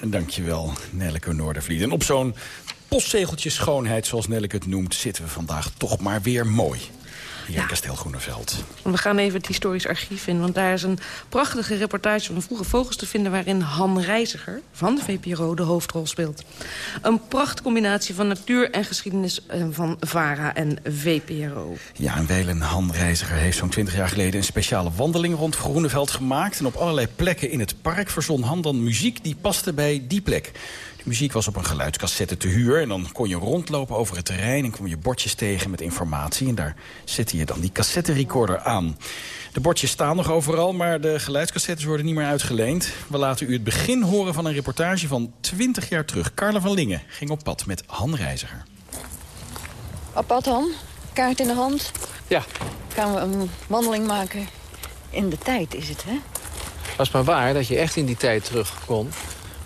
En dankjewel, Nelleke Noordervliet. En op zo'n postzegeltje schoonheid, zoals Nelleke het noemt... zitten we vandaag toch maar weer mooi. Hier in Kasteel Groeneveld. We gaan even het historisch archief in, want daar is een prachtige reportage van Vroege Vogels te vinden... waarin Han Reiziger van de VPRO de hoofdrol speelt. Een prachtcombinatie van natuur en geschiedenis eh, van VARA en VPRO. Ja, en Welen Han Reiziger heeft zo'n 20 jaar geleden... een speciale wandeling rond Groeneveld gemaakt. En op allerlei plekken in het park verzon Han dan muziek die paste bij die plek. De muziek was op een geluidscassette te huur. En dan kon je rondlopen over het terrein en kwam je bordjes tegen met informatie. En daar zette je dan die cassette-recorder aan. De bordjes staan nog overal, maar de geluidscassettes worden niet meer uitgeleend. We laten u het begin horen van een reportage van 20 jaar terug. Carla van Lingen ging op pad met Han Reiziger. Op pad, Han? Kaart in de hand? Ja. Gaan we een wandeling maken in de tijd, is het, hè? Was maar waar dat je echt in die tijd terug kon.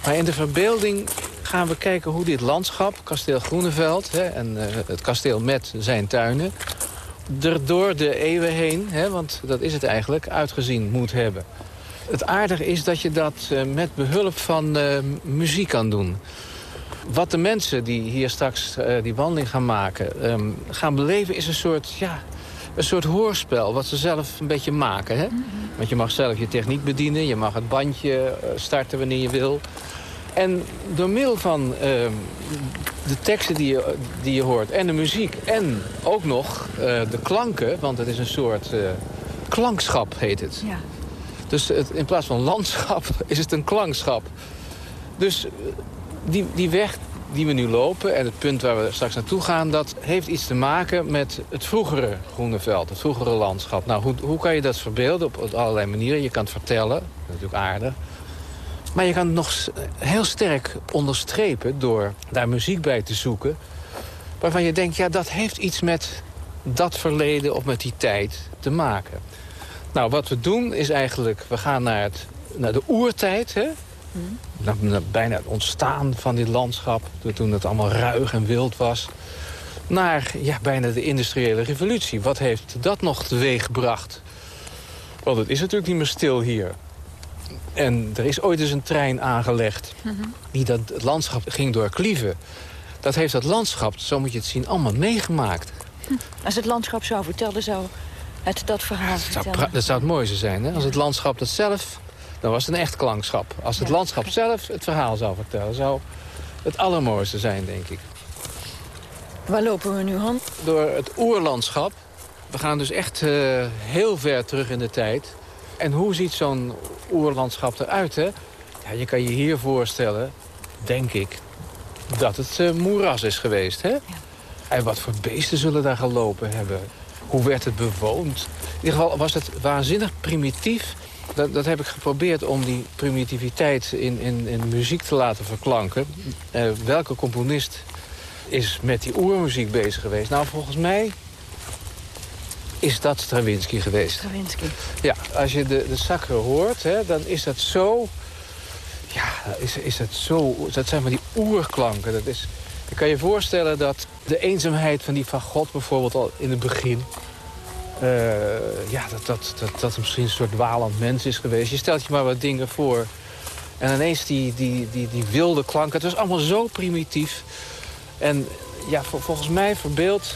Maar in de verbeelding gaan we kijken hoe dit landschap, kasteel Groeneveld... Hè, en uh, het kasteel met zijn tuinen... er door de eeuwen heen, hè, want dat is het eigenlijk, uitgezien moet hebben. Het aardige is dat je dat uh, met behulp van uh, muziek kan doen. Wat de mensen die hier straks die wandeling gaan maken... Um, gaan beleven is een soort, ja, een soort hoorspel wat ze zelf een beetje maken. Hè? Want je mag zelf je techniek bedienen, je mag het bandje starten wanneer je wil... En door middel van uh, de teksten die je, die je hoort en de muziek... en ook nog uh, de klanken, want het is een soort uh, klankschap heet het. Ja. Dus het, in plaats van landschap is het een klankschap. Dus die, die weg die we nu lopen en het punt waar we straks naartoe gaan... dat heeft iets te maken met het vroegere Groeneveld, het vroegere landschap. Nou, hoe, hoe kan je dat verbeelden op, allerlei manieren? Je kan het vertellen, natuurlijk aardig. Maar je kan het nog heel sterk onderstrepen door daar muziek bij te zoeken... waarvan je denkt, ja, dat heeft iets met dat verleden of met die tijd te maken. Nou, wat we doen is eigenlijk, we gaan naar, het, naar de oertijd... Hè? Mm. Bijna het ontstaan van dit landschap, toen het allemaal ruig en wild was... naar ja, bijna de industriële revolutie. Wat heeft dat nog teweeggebracht? Want het is natuurlijk niet meer stil hier. En er is ooit eens een trein aangelegd die dat het landschap ging doorklieven. Dat heeft dat landschap, zo moet je het zien, allemaal meegemaakt. Als het landschap zou vertellen, zou het dat verhaal dat vertellen. Zou dat zou het mooiste zijn, hè? Als het landschap dat zelf, dan was het een echt klankschap. Als het landschap zelf het verhaal zou vertellen, zou het allermooiste zijn, denk ik. Waar lopen we nu, Han? Door het oerlandschap. We gaan dus echt uh, heel ver terug in de tijd. En hoe ziet zo'n oerlandschap eruit, hè? Ja, je kan je hier voorstellen, denk ik, dat het uh, moeras is geweest, hè? Ja. En wat voor beesten zullen daar gelopen hebben? Hoe werd het bewoond? In ieder geval was het waanzinnig primitief. Dat, dat heb ik geprobeerd om die primitiviteit in, in, in muziek te laten verklanken. Uh, welke componist is met die oermuziek bezig geweest? Nou, volgens mij is dat Stravinsky geweest. Stravinsky. Ja, als je de, de zakker hoort, hè, dan is dat zo... Ja, is, is dat zo... Dat zijn van die oerklanken. Dat is, je kan je voorstellen dat de eenzaamheid van die van God bijvoorbeeld al in het begin... Uh, ja, dat, dat, dat, dat misschien een soort walend mens is geweest. Je stelt je maar wat dingen voor. En ineens die, die, die, die wilde klanken. Het was allemaal zo primitief. En ja, volgens mij verbeeld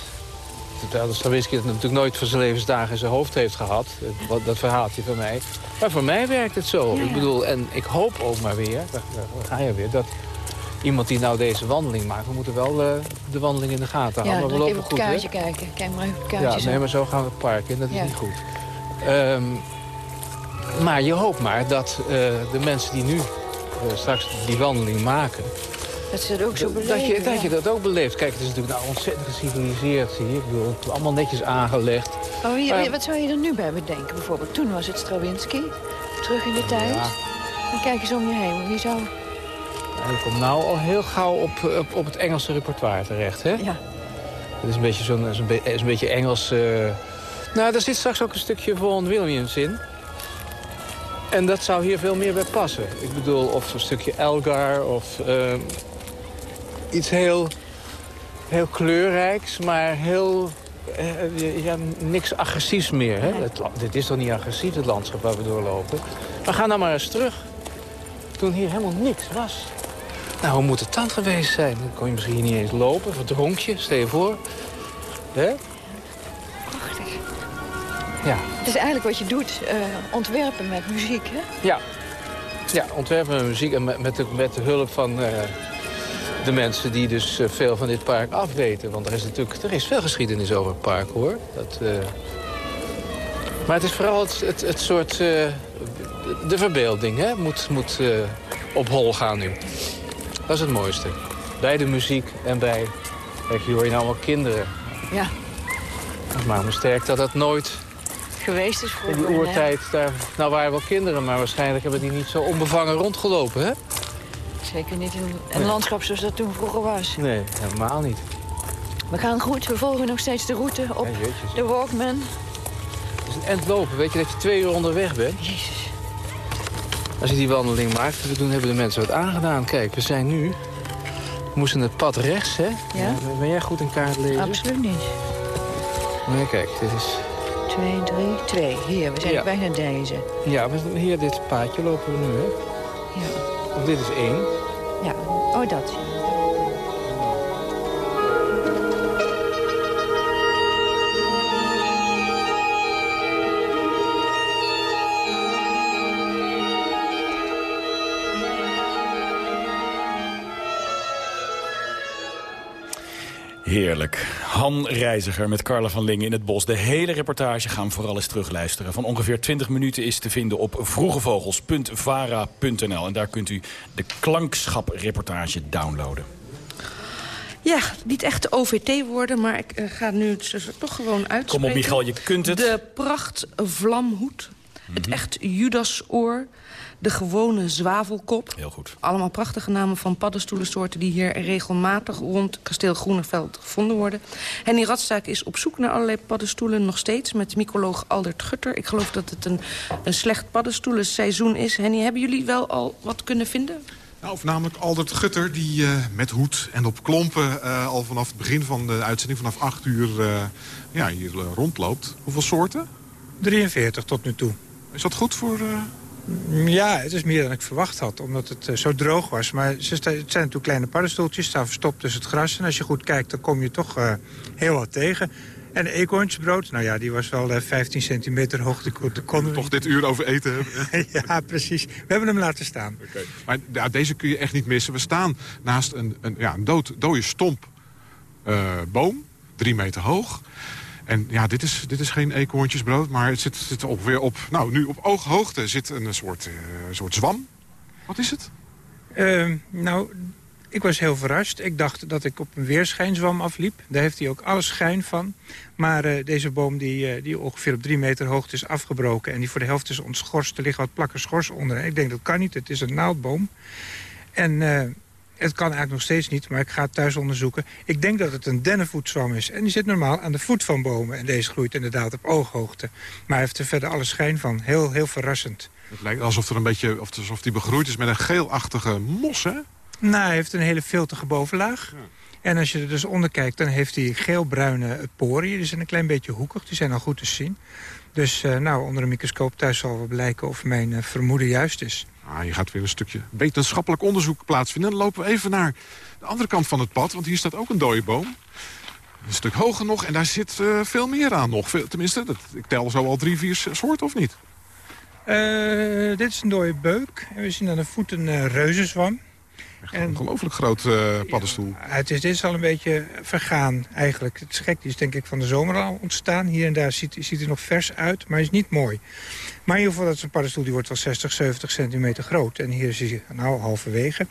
terwijl Stravinsky het natuurlijk nooit voor zijn levensdagen in zijn hoofd heeft gehad. Dat, dat verhaaltje van mij. Maar voor mij werkt het zo. Ja, ja. Ik bedoel, en ik hoop ook maar weer, daar, daar ga je weer, dat iemand die nou deze wandeling maakt... we moeten wel uh, de wandeling in de gaten houden. Ja, maar we lopen even goed, op het kaartje kijken. Kijk maar even op het kaartje. Ja, nee, maar zo gaan we het park in. Dat is ja. niet goed. Um, maar je hoopt maar dat uh, de mensen die nu uh, straks die wandeling maken... Dat ze dat ook zo beleven. Dat je, dat, je dat ook beleeft. Kijk, het is natuurlijk nou ontzettend geciviliseerd hier. Ik bedoel, het is allemaal netjes aangelegd. Oh, je, Maar- wat zou je er nu bij bedenken? Bijvoorbeeld, toen was het Stravinsky. Terug in de tijd. Dan kijk eens om je heen. Wie zou... Je komt nou al heel gauw op, op, op het Engelse repertoire terecht, hè? Ja. Het is een beetje zo'n is een, be- is een beetje Engels... eh, Nou, daar zit straks ook een stukje Vaughan Williams in. En dat zou hier veel meer bij passen. Ik bedoel, of een stukje Elgar of uh, iets heel, heel kleurrijks, maar heel... Uh, ja, niks agressiefs meer. Hè? Het, dit is toch niet agressief, het landschap waar we doorlopen? We gaan dan maar eens terug. Toen hier helemaal niks was. Nou, hoe moet het dan geweest zijn? Dan kon je misschien niet eens lopen, verdronk je, stel je voor. Hè? Prachtig. Ja. Het is eigenlijk wat je doet, uh, ontwerpen met muziek, hè? Ja. Ja, ontwerpen met muziek en met, de, met de hulp van uh, de mensen die dus uh, veel van dit park afweten. Want er is natuurlijk er is veel geschiedenis over het park, hoor. Dat, maar het is vooral het, het, het soort... de verbeelding, hè? Moet, moet op hol gaan nu. Dat is het mooiste. Bij de muziek en bij... Kijk, hier hoor je nou allemaal kinderen. Ja. Dat maakt me sterk dat dat nooit... Geweest is vroeger. In die oertijd, daar, nou waren wel kinderen... maar waarschijnlijk hebben die niet zo onbevangen rondgelopen, hè? Zeker niet in een nee. landschap zoals dat toen vroeger was. Nee, helemaal niet. We gaan goed, we volgen nog steeds de route op ja, de Walkman. Het is een end lopen, weet je dat je twee uur onderweg bent? Jezus. Als je die wandeling maakt, toen hebben de mensen wat aangedaan. Kijk, we zijn nu... We moesten het pad rechts, hè? Ja? Ben jij goed in kaart lezen? Absoluut niet. Nee, kijk, dit is... 2, 3, 2. Hier, we zijn ja. bijna deze. Ja, we, hier dit paadje lopen we nu, hè? Ja. Of dit is 1. Ja, oh dat. Heerlijk. Han Reiziger met Carla van Lingen in het bos. De hele reportage gaan we vooral eens terugluisteren. Van ongeveer 20 minuten is te vinden op vroegevogels.vara.nl. En daar kunt u de klankschap-reportage downloaden. Ja, niet echt de OVT worden, maar ik uh, ga nu het toch gewoon uitspreken. Kom op, Michal, je kunt het. De prachtvlamhoed. Mm -hmm. Het echt Judasoor de gewone zwavelkop. Heel goed. Allemaal prachtige namen van paddenstoelensoorten... die hier regelmatig rond kasteel Groeneveld gevonden worden. Henny Radstaak is op zoek naar allerlei paddenstoelen nog steeds... met mycoloog Aldert Gutter. Ik geloof dat het een, een slecht paddenstoelenseizoen is. Henny, hebben jullie wel al wat kunnen vinden? Nou, voornamelijk Aldert Gutter, die uh, met hoed en op klompen... Uh, al vanaf het begin van de uitzending, vanaf 8 uur, uh, ja, hier rondloopt. Hoeveel soorten? 43 tot nu toe. Is dat goed voor... Ja, het is meer dan ik verwacht had, omdat het uh, zo droog was. Maar het zijn natuurlijk kleine paddenstoeltjes, staan verstopt tussen het gras. En als je goed kijkt, dan kom je toch uh, heel wat tegen. En de eekhoornsbrood, nou ja, die was wel uh, 15 centimeter hoog. Die kon, toch dit uur over eten hebben. ja, precies. We hebben hem laten staan. Okay. Maar deze kun je echt niet missen. We staan naast een, een, ja, een dood, dode stomp boom, drie meter hoog. En ja, dit is, dit is geen eekhoorntjesbrood, maar het zit, zit ongeveer op... Nou, nu op ooghoogte zit een soort, uh, soort zwam. Wat is het? Uh, nou, ik was heel verrast. Ik dacht dat ik op een weerschijnzwam afliep. Daar heeft hij ook alle schijn van. Maar uh, deze boom die, uh, die ongeveer op drie meter hoogte is afgebroken... en die voor de helft is ontschorst. Er liggen wat plakken schors onder. Ik denk, dat kan niet. Het is een naaldboom. En... Het kan eigenlijk nog steeds niet, maar ik ga het thuis onderzoeken. Ik denk dat het een dennenvoetzwam is. En die zit normaal aan de voet van bomen. En deze groeit inderdaad op ooghoogte. Maar hij heeft er verder alle schijn van. Heel, heel verrassend. Het lijkt alsof er een beetje, of alsof die begroeid is met een geelachtige mos, hè? Nou, hij heeft een hele filtige bovenlaag. Ja. En als je er dus onder kijkt, dan heeft hij geelbruine poriën. Die zijn een klein beetje hoekig, die zijn al goed te zien. Dus uh, nou, onder een microscoop thuis zal wel blijken of mijn uh, vermoeden juist is. Ah, je gaat weer een stukje wetenschappelijk onderzoek plaatsvinden. Dan lopen we even naar de andere kant van het pad, want hier staat ook een dode boom. Een stuk hoger nog en daar zit uh, veel meer aan nog. Tenminste, dat, ik tel zo al drie, vier soorten of niet? Uh, dit is een dode beuk. En we zien aan de voet een uh, reuzenzwam. Echt een ongelooflijk groot uh, paddenstoel. Ja, het, is, dit is al een beetje vergaan eigenlijk. Het is gek, die is denk ik van de zomer al ontstaan. Hier en daar ziet, ziet hij nog vers uit, maar is niet mooi. Maar in ieder geval, dat is een paddenstoel die wordt wel 60, 70 centimeter groot. En hier is hij nou halverwege.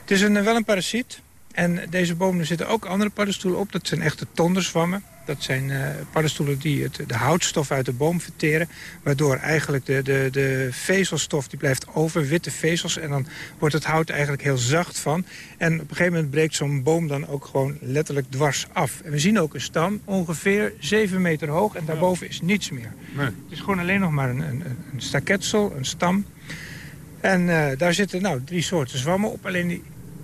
Het is een, wel een parasiet. En deze bomen, er zitten ook andere paddenstoelen op. Dat zijn echte tonderzwammen. Dat zijn uh, paddenstoelen die het, de houtstof uit de boom verteren. Waardoor eigenlijk de, de, de vezelstof die blijft over, witte vezels. En dan wordt het hout eigenlijk heel zacht van. En op een gegeven moment breekt zo'n boom dan ook gewoon letterlijk dwars af. En we zien ook een stam, ongeveer 7 meter hoog. En daarboven is niets meer. Nee. Het is gewoon alleen nog maar een, een, een staketsel, een stam. En uh, daar zitten nou drie soorten zwammen op. Alleen die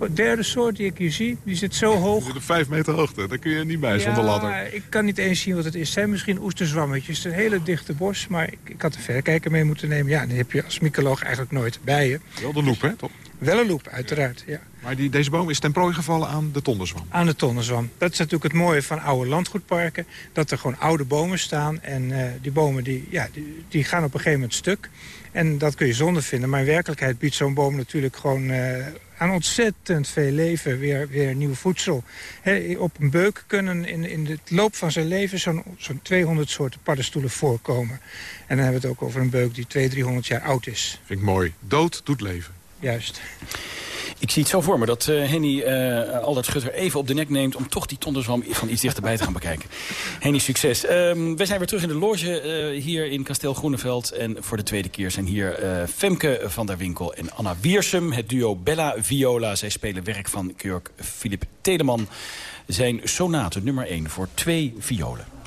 derde soort die ik hier zie, die zit zo hoog. Die zit op vijf meter hoogte, daar kun je niet bij zonder ladder. ik kan niet eens zien wat het is. Het zijn misschien oesterzwammetjes. Het is een hele dichte bos, maar ik, ik had de verrekijker mee moeten nemen. Ja, die heb je als mycoloog eigenlijk nooit bij je. Wel de loep, hè, toch? Wel een loep, uiteraard, ja. Maar die, deze boom is ten prooi gevallen aan de tonnenzwam? Aan de tonnenzwam. Dat is natuurlijk het mooie van oude landgoedparken. Dat er gewoon oude bomen staan. En uh, die bomen die, ja, die, die, gaan op een gegeven moment stuk. En dat kun je zonde vinden. Maar in werkelijkheid biedt zo'n boom natuurlijk gewoon... Uh, aan ontzettend veel leven weer, weer nieuw voedsel. op een beuk kunnen in, in de loop van zijn leven zo'n zo'n 200 soorten paddenstoelen voorkomen. En dan hebben we het ook over een beuk die 200, 300 jaar oud is. Vind ik mooi. Dood doet leven. Juist. Ik zie het zo voor me dat uh, Henny uh, Aldert Schutter even op de nek neemt... om toch die tonderzwam van iets dichterbij te gaan bekijken. Henny, succes. Um, we zijn weer terug in de loge uh, hier in Kasteel Groeneveld. En voor de tweede keer zijn hier Femke van der Winkel en Anna Wiersum. Het duo Bella Viola. Zij spelen werk van Georg Philip Teleman. Zijn sonate nummer 1 voor twee violen.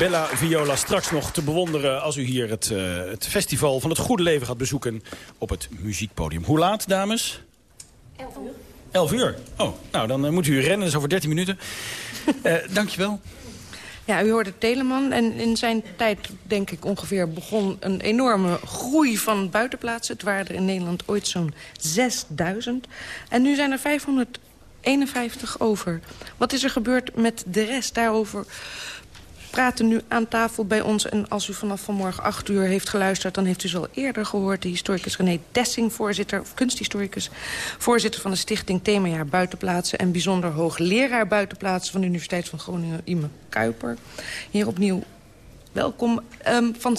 Bella Viola straks nog te bewonderen... als u hier het, uh, het festival van het goede leven gaat bezoeken op het muziekpodium. Hoe laat, dames? 11 uur. 11 uur? Oh, nou, dan uh, moet u rennen, dat is over 13 minuten. uh, dankjewel. Ja, u hoorde Teleman en in zijn tijd, denk ik ongeveer... begon een enorme groei van buitenplaatsen. Het waren er in Nederland ooit zo'n 6000. En nu zijn er 551 over. Wat is er gebeurd met de rest? Daarover praten nu aan tafel bij ons. En als u vanaf vanmorgen 8 uur heeft geluisterd... dan heeft u ze al eerder gehoord. De historicus René Dessing, voorzitter, of kunsthistoricus... voorzitter van de stichting Themajaar Buitenplaatsen... en bijzonder hoogleraar buitenplaatsen van de Universiteit van Groningen... Ime Kuiper. Hier opnieuw welkom. Um, van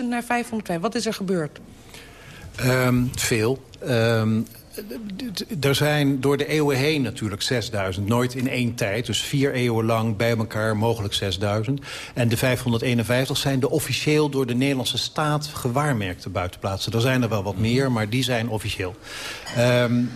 6.000 naar 505, wat is er gebeurd? Um, veel. Um, er zijn door de eeuwen heen natuurlijk 6000. Nooit in één tijd. Dus vier eeuwen lang bij elkaar mogelijk 6000. En de 551 zijn de officieel door de Nederlandse staat gewaarmerkte buitenplaatsen. Er zijn er wel wat meer, maar die zijn officieel. Um,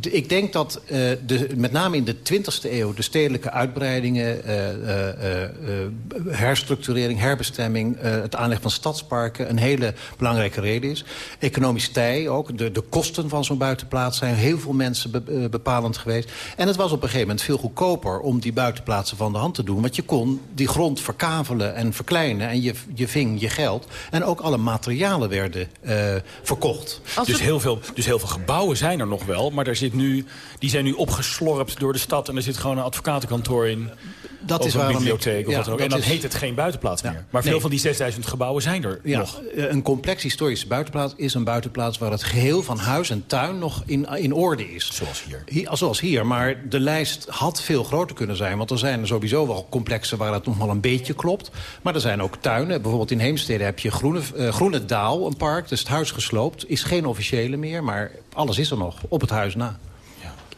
ik denk dat uh, de, met name in de 20e eeuw... de stedelijke uitbreidingen, uh, uh, herstructurering, herbestemming... het aanleg van stadsparken een hele belangrijke reden is. Economisch tij ook. De, de kosten van zo'n buitenplaats zijn heel veel mensen be, bepalend geweest. En het was op een gegeven moment veel goedkoper... om die buitenplaatsen van de hand te doen. Want je kon die grond verkavelen en verkleinen... en je, je ving je geld. En ook alle materialen werden verkocht. Dus, heel veel, dus heel veel gebouwen zijn er nog wel... maar er zit nu, die zijn nu opgeslorpt door de stad... en er zit gewoon een advocatenkantoor in. Dat is een bibliotheek of wat ook. En dan heet het geen buitenplaats meer. Maar veel van die 6000 gebouwen zijn er nog. Een complex historische buitenplaats is een buitenplaats... waar het geheel van huis en tuin nog in, in orde is. Zoals hier. hier. Zoals hier, maar de lijst had veel groter kunnen zijn. Want er zijn sowieso wel complexen waar het nog wel een beetje klopt. Maar er zijn ook tuinen. Bijvoorbeeld in Heemstede heb je Groene, uh, Groene Daal, een park. Dus het huis gesloopt. Is geen officiële meer, maar alles is er nog. Op het huis na.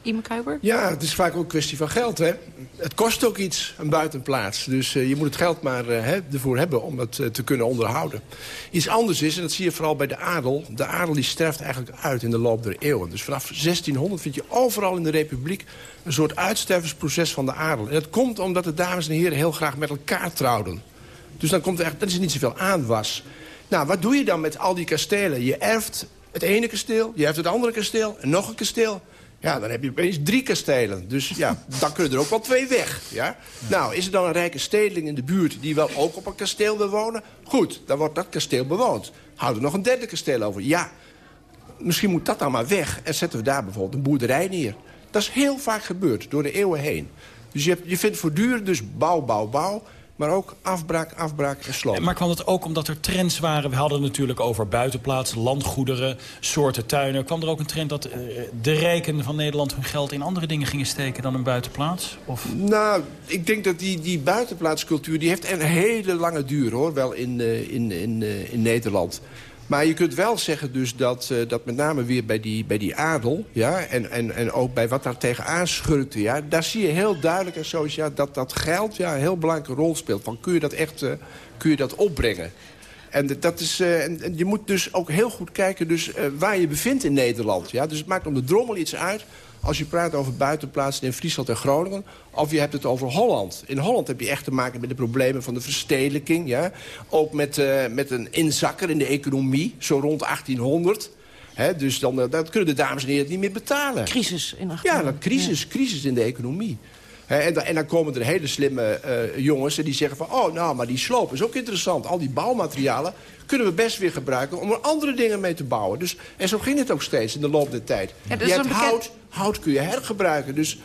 Ime Kuiper? Ja, het is vaak ook een kwestie van geld. Hè? Het kost ook iets, een buitenplaats. Dus uh, je moet het geld maar hè, ervoor hebben om het uh, te kunnen onderhouden. Iets anders is, en dat zie je vooral bij de adel... de adel die sterft eigenlijk uit in de loop der eeuwen. Dus vanaf 1600 vind je overal in de republiek... een soort uitstervensproces van de adel. En dat komt omdat de dames en heren heel graag met elkaar trouwden. Dus dan komt er echt, dat is niet zoveel aanwas. Nou, wat doe je dan met al die kastelen? Je erft het ene kasteel, je erft het andere kasteel... en nog een kasteel... Ja, dan heb je opeens drie kastelen. Dus ja, dan kunnen er ook wel twee weg. Ja? Nou, is er dan een rijke stedeling in de buurt... die wel ook op een kasteel wil wonen? Goed, dan wordt dat kasteel bewoond. Houden we nog een derde kasteel over? Ja, misschien moet dat dan maar weg. En zetten we daar bijvoorbeeld een boerderij neer. Dat is heel vaak gebeurd, door de eeuwen heen. Dus je, je vindt voortdurend dus bouw, bouw, bouw maar ook afbraak, afbraak en sloop. Maar kwam het ook omdat er trends waren? We hadden het natuurlijk over buitenplaatsen, landgoederen, soorten tuinen. Kwam er ook een trend dat uh, de rijken van Nederland hun geld in andere dingen gingen steken dan een buitenplaats? Of? Nou, ik denk dat die, die buitenplaatscultuur die heeft een hele lange duur hoor, wel in, uh, in, in, uh, in Nederland. Maar je kunt wel zeggen dus dat, uh, dat met name weer bij die, bij die adel... Ja, en, en, en ook bij wat daar tegenaan schurkte... Ja, daar zie je heel duidelijk en ja, dat dat geld ja, een heel belangrijke rol speelt. Van, kun, je dat echt, uh, kun je dat opbrengen? En, dat is, uh, en je moet dus ook heel goed kijken dus, waar je bevindt in Nederland. Ja? Dus het maakt om de drommel iets uit als je praat over buitenplaatsen in Friesland en Groningen... of je hebt het over Holland. In Holland heb je echt te maken met de problemen van de verstedelijking. Ja? Ook met, uh, met een inzakker in de economie, zo rond 1800... He, dus dan, uh, dan kunnen de dames en heren het niet meer betalen. Crisis in Ja, dan crisis, crisis in de economie. He, en, dan, en, dan, komen er hele slimme uh, jongens en die zeggen van... oh, nou, maar die sloop is ook interessant. Al die bouwmaterialen kunnen we best weer gebruiken... om er andere dingen mee te bouwen. Dus, en zo ging het ook steeds in de loop der tijd. Ja, je hebt bekend... hout, hout kun je hergebruiken. Dus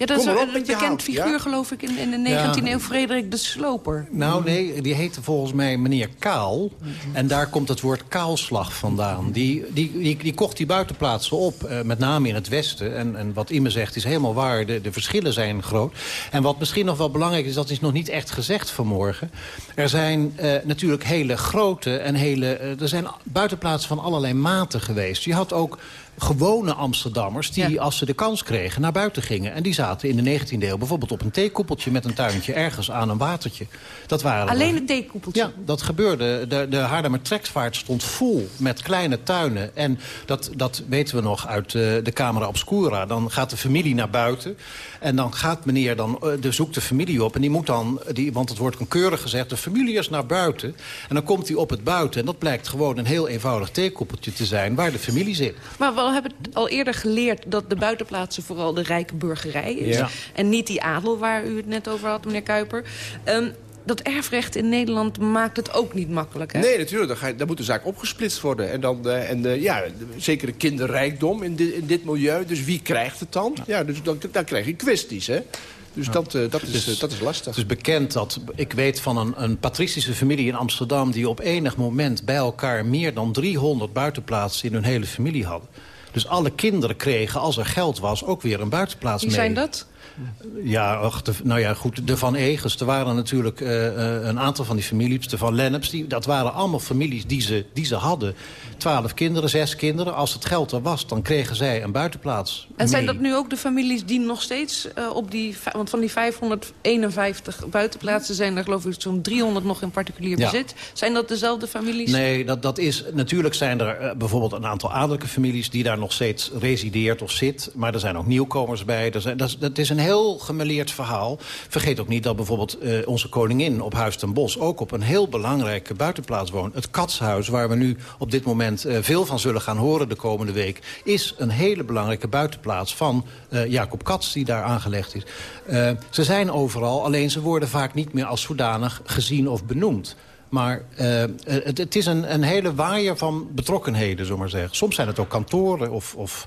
ja, dat is een, een bekend hout, figuur, ja? geloof ik, in, in de 19e ja. eeuw, Frederik de Sloper. Nou, nee, die heette volgens mij meneer Kaal. En daar komt het woord kaalslag vandaan. Die, die, die, die kocht die buitenplaatsen op, uh, met name in het westen. En, en wat Ime zegt is helemaal waar, de, de verschillen zijn groot. En wat misschien nog wel belangrijk is, dat is nog niet echt gezegd vanmorgen. Er zijn uh, natuurlijk hele grote en hele... Uh, er zijn buitenplaatsen van allerlei maten geweest. Je had ook gewone Amsterdammers... die, ja. als ze de kans kregen, naar buiten gingen. En die zaten in de 19e eeuw bijvoorbeeld op een theekoepeltje... met een tuintje ergens aan een watertje. Dat waren Alleen een theekoepeltje? Ja, dat gebeurde. De, de Haarlemmer Treksvaart stond vol met kleine tuinen. En dat, dat weten we nog uit uh, de Camera Obscura. Dan gaat de familie naar buiten... En dan gaat meneer dan, uh, de zoekt de familie op. En die moet dan, die, want het wordt keurig gezegd... de familie is naar buiten. En dan komt hij op het buiten. En dat blijkt gewoon een heel eenvoudig theekoppeltje te zijn... waar de familie zit. Maar we hebben al eerder geleerd dat de buitenplaatsen... vooral de rijke burgerij is. Ja. En niet die adel waar u het net over had, meneer Kuiper. Um, dat erfrecht in Nederland maakt het ook niet makkelijk, hè? Nee, natuurlijk. Dan, ga je, dan moet de zaak opgesplitst worden. En dan, uh, en, uh, ja, zeker de kinderrijkdom in dit, in dit milieu. Dus wie krijgt het dan? Ja, dus dan, dan krijg je kwesties, hè? Dus ja. dat, uh, dat, is, dus, dat is lastig. Het is bekend dat, ik weet van een, een patricische familie in Amsterdam... die op enig moment bij elkaar meer dan 300 buitenplaatsen in hun hele familie hadden. Dus alle kinderen kregen, als er geld was, ook weer een buitenplaats Wie mee. zijn dat? Ja, ach, de, nou ja, goed. De Van Egers, er waren natuurlijk uh, een aantal van die families. De Van Lenneps, die, dat waren allemaal families die ze, die ze hadden. Twaalf kinderen, zes kinderen. Als het geld er was, dan kregen zij een buitenplaats. En zijn dat nu ook de families die nog steeds uh, op die... Want van die 551 buitenplaatsen zijn er geloof ik zo'n 300 nog in particulier ja. bezit. Zijn dat dezelfde families? Nee, dat, dat is, natuurlijk zijn er uh, bijvoorbeeld een aantal adellijke families... die daar nog steeds resideert of zit. Maar er zijn ook nieuwkomers bij. Er zijn, dat, dat is een heel gemeleerd verhaal. Vergeet ook niet dat bijvoorbeeld uh, onze koningin op Huis ten Bosch... ook op een heel belangrijke buitenplaats woont. Het Katshuis, waar we nu op dit moment uh, veel van zullen gaan horen de komende week... is een hele belangrijke buitenplaats van uh, Jacob Kats die daar aangelegd is. ze zijn overal, alleen ze worden vaak niet meer als zodanig gezien of benoemd. Maar het, is een, een, hele waaier van betrokkenheden, zullen maar zeggen. Soms zijn het ook kantoren of, of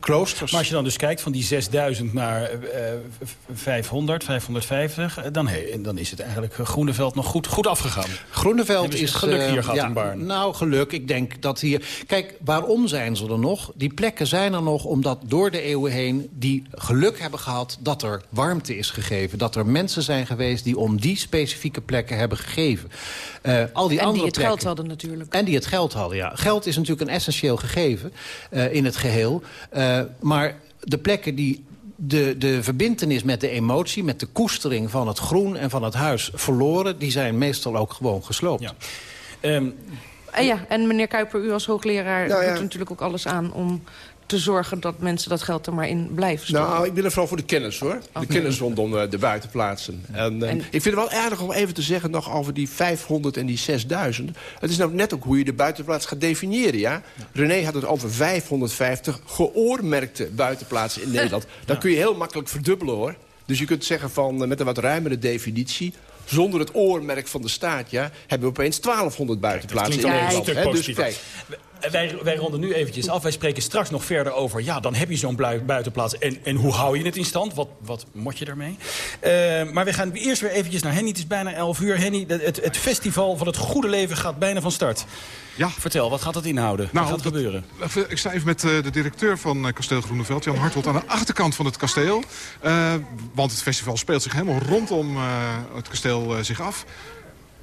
kloosters. Maar als je dan dus kijkt van die 6000 naar 500, 550... Dan, hey, dan is het eigenlijk Groeneveld nog goed, goed afgegaan. Groeneveld is... geluk hier gehad ja, in Baarn. Nou, geluk. Ik denk dat hier... Kijk, waarom zijn ze er nog? Die plekken zijn er nog omdat door de eeuwen heen... die geluk hebben gehad dat er warmte is gegeven. Dat er mensen zijn geweest die om die specifieke plekken hebben gegeven. Uh, al die en andere die het plekken, geld hadden natuurlijk. En die het geld hadden, ja. Geld is natuurlijk een essentieel gegeven uh, in het geheel. Uh, maar de plekken die de, de verbindenis met de emotie, met de koestering van het groen en van het huis verloren... die zijn meestal ook gewoon gesloopt. Ja. Um, en, ja, en meneer Kuiper, u als hoogleraar Nou ja. doet natuurlijk ook alles aan... om te zorgen dat mensen dat geld er maar in blijven stoppen. Nou, ik ben er vooral voor de kennis, hoor. De kennis rondom eh, de buitenplaatsen. En, eh, En- ik vind het wel aardig om even te zeggen nog over die 500 en die 6000. Het is nou net ook hoe je de buitenplaats gaat definiëren, ja? René had het over 550 geoormerkte buitenplaatsen in Nederland. Dan kun je heel makkelijk verdubbelen, hoor. Dus je kunt zeggen van, eh, met een wat ruimere definitie... zonder het oormerk van de staat, ja, hebben we opeens 1200 buitenplaatsen in Nederland. Dus kijk, Wij, wij ronden nu eventjes af. Wij spreken straks nog verder over... ja, dan heb je zo'n buitenplaats. En, en hoe hou je het in stand? Wat, wat moet je daarmee? Eh, maar we gaan eerst weer eventjes naar Henny. Het is bijna 11 uur. Henny, het, het, het festival van het goede leven gaat bijna van start. Ja. Vertel, wat gaat het inhouden? Nou, wat gaat er dat- gebeuren? Ik sta even met eh, de directeur van eh, Kasteel Groeneveld, Jan Hartelt, aan de achterkant van het kasteel. Want het festival speelt zich helemaal rondom het kasteel zich af.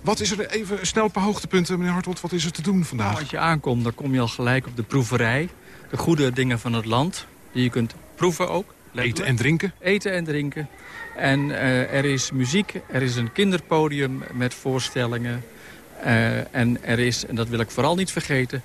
Wat is er even snel een paar hoogtepunten, meneer Hartelt? Wat is er te doen vandaag? Nou, als je aankomt, dan kom je al gelijk op de proeverij. De goede dingen van het land. Die je kunt proeven ook. Eten en drinken? Eten en drinken. En eh, er is muziek, er is een kinderpodium met voorstellingen. Eh, en er is, en dat wil ik vooral niet vergeten...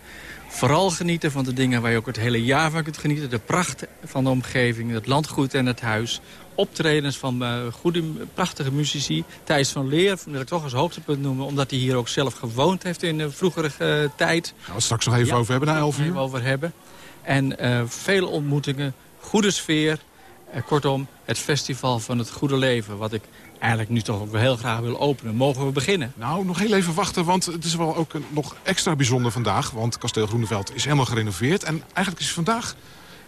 vooral genieten van de dingen waar je ook het hele jaar van kunt genieten. De pracht van de omgeving, het landgoed en het huis. Optredens van eh, goede, prachtige muzici. Thijs van Leer wil ik toch als hoogtepunt noemen... omdat hij hier ook zelf gewoond heeft in de vroegere eh, tijd. Gaan we het straks nog even Ja, over hebben, na 11 daar gaan uur. over hebben. En eh, vele ontmoetingen, goede sfeer. Eh, kortom, het festival van het goede leven. Wat ik eigenlijk nu toch heel graag wil openen. Mogen we beginnen? Nou, nog heel even wachten, want het is wel ook een, nog extra bijzonder vandaag. Want Kasteel Groeneveld is helemaal gerenoveerd. En eigenlijk is het vandaag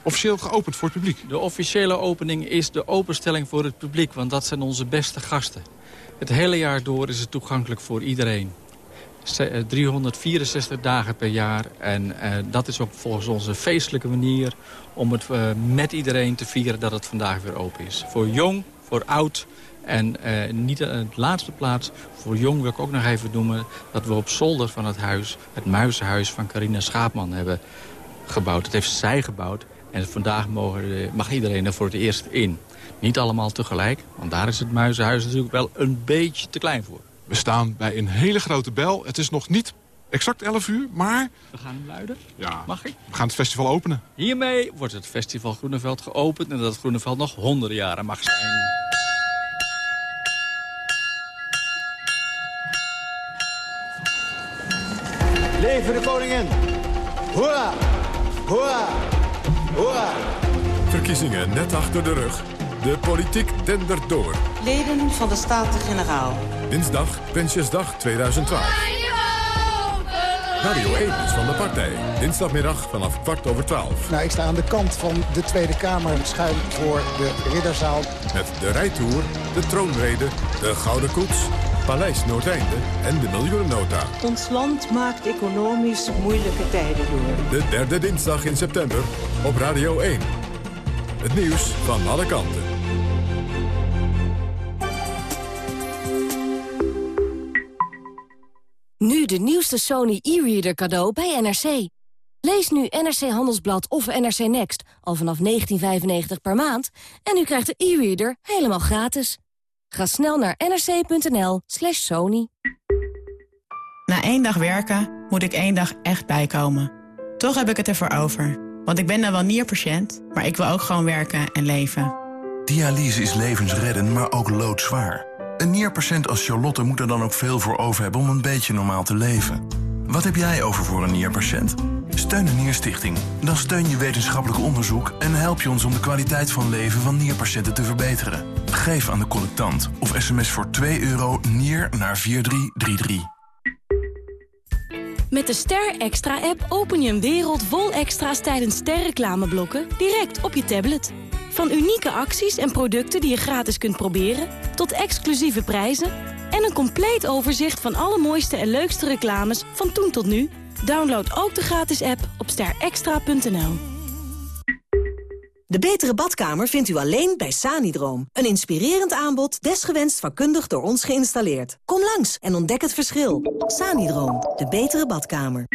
officieel geopend voor het publiek. De officiële opening is de openstelling voor het publiek. Want dat zijn onze beste gasten. Het hele jaar door is het toegankelijk voor iedereen. Ze- eh, 364 dagen per jaar. En eh, dat is ook volgens onze feestelijke manier om het eh, met iedereen te vieren dat het vandaag weer open is. Voor jong, voor oud. En eh, niet het laatste plaats, voor jong wil ik ook nog even noemen... dat we op zolder van het huis, het muizenhuis van Carina Schaapman hebben gebouwd. Dat heeft zij gebouwd. En vandaag mogen mag iedereen er voor het eerst in. Niet allemaal tegelijk, want daar is het muizenhuis natuurlijk wel een beetje te klein voor. We staan bij een hele grote bel. Het is nog niet exact 11 uur, maar We gaan hem luiden. ja, Mag ik? we gaan het festival openen. Hiermee wordt het festival Groeneveld geopend... en dat Groeneveld nog honderden jaren mag zijn. Leven de koningin! Hoera! Hoera! Hoera! Verkiezingen net achter de rug. De politiek dendert door. Leden van de Staten-Generaal. Dinsdag, Prinsjesdag 2012. Radio 1 is van de partij. Dinsdagmiddag vanaf kwart over twaalf. Nou, ik sta aan de kant van de Tweede Kamer, schuin voor de Ridderzaal. Met de rijtour, de troonrede, de Gouden Koets, Paleis Noordeinde en de miljoenennota. Ons land maakt economisch moeilijke tijden door. De derde dinsdag in september op Radio 1. Het nieuws van alle kanten. Nu de nieuwste Sony e-reader cadeau bij NRC. Lees nu NRC Handelsblad of NRC Next al vanaf 19,95 per maand... en u krijgt de e-reader helemaal gratis. Ga snel naar nrc.nl slash sony. Na één dag werken moet ik één dag echt bijkomen. Toch heb ik het ervoor over. Want ik ben dan wel nierpatiënt, maar ik wil ook gewoon werken en leven. Dialyse is levensreddend, maar ook loodzwaar. Een nierpatiënt als Charlotte moet er dan ook veel voor over hebben om een beetje normaal te leven. Wat heb jij over voor een nierpatiënt? Steun de Nierstichting. Dan steun je wetenschappelijk onderzoek en help je ons om de kwaliteit van leven van nierpatiënten te verbeteren. Geef aan de collectant of sms voor 2 euro nier naar 4333. Met de Ster Extra-app open je een wereld vol extra's tijdens sterreclameblokken direct op je tablet. Van unieke acties en producten die je gratis kunt proberen, tot exclusieve prijzen en een compleet overzicht van alle mooiste en leukste reclames van toen tot nu. Download ook de gratis app op sterextra.nl. De betere badkamer vindt u alleen bij Sanidroom. Een inspirerend aanbod, desgewenst vakkundig door ons geïnstalleerd. Kom langs en ontdek het verschil. Sanidroom, de betere badkamer.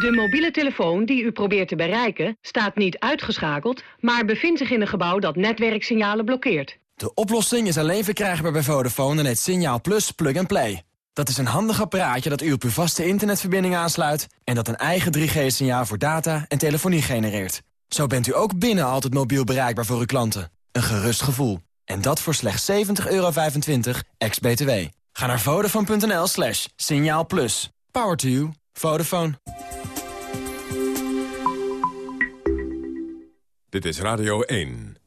De mobiele telefoon die u probeert te bereiken staat niet uitgeschakeld... maar bevindt zich in een gebouw dat netwerksignalen blokkeert. De oplossing is alleen verkrijgbaar bij Vodafone en het Signaal Plus Plug and Play. Dat is een handig apparaatje dat u op uw vaste internetverbinding aansluit... en dat een eigen 3G-signaal voor data en telefonie genereert. Zo bent u ook binnen altijd mobiel bereikbaar voor uw klanten. Een gerust gevoel. En dat voor slechts 70,25 euro ex-BTW. Ga naar vodafone.nl slash. Power to you. Vodafone. Dit is Radio 1.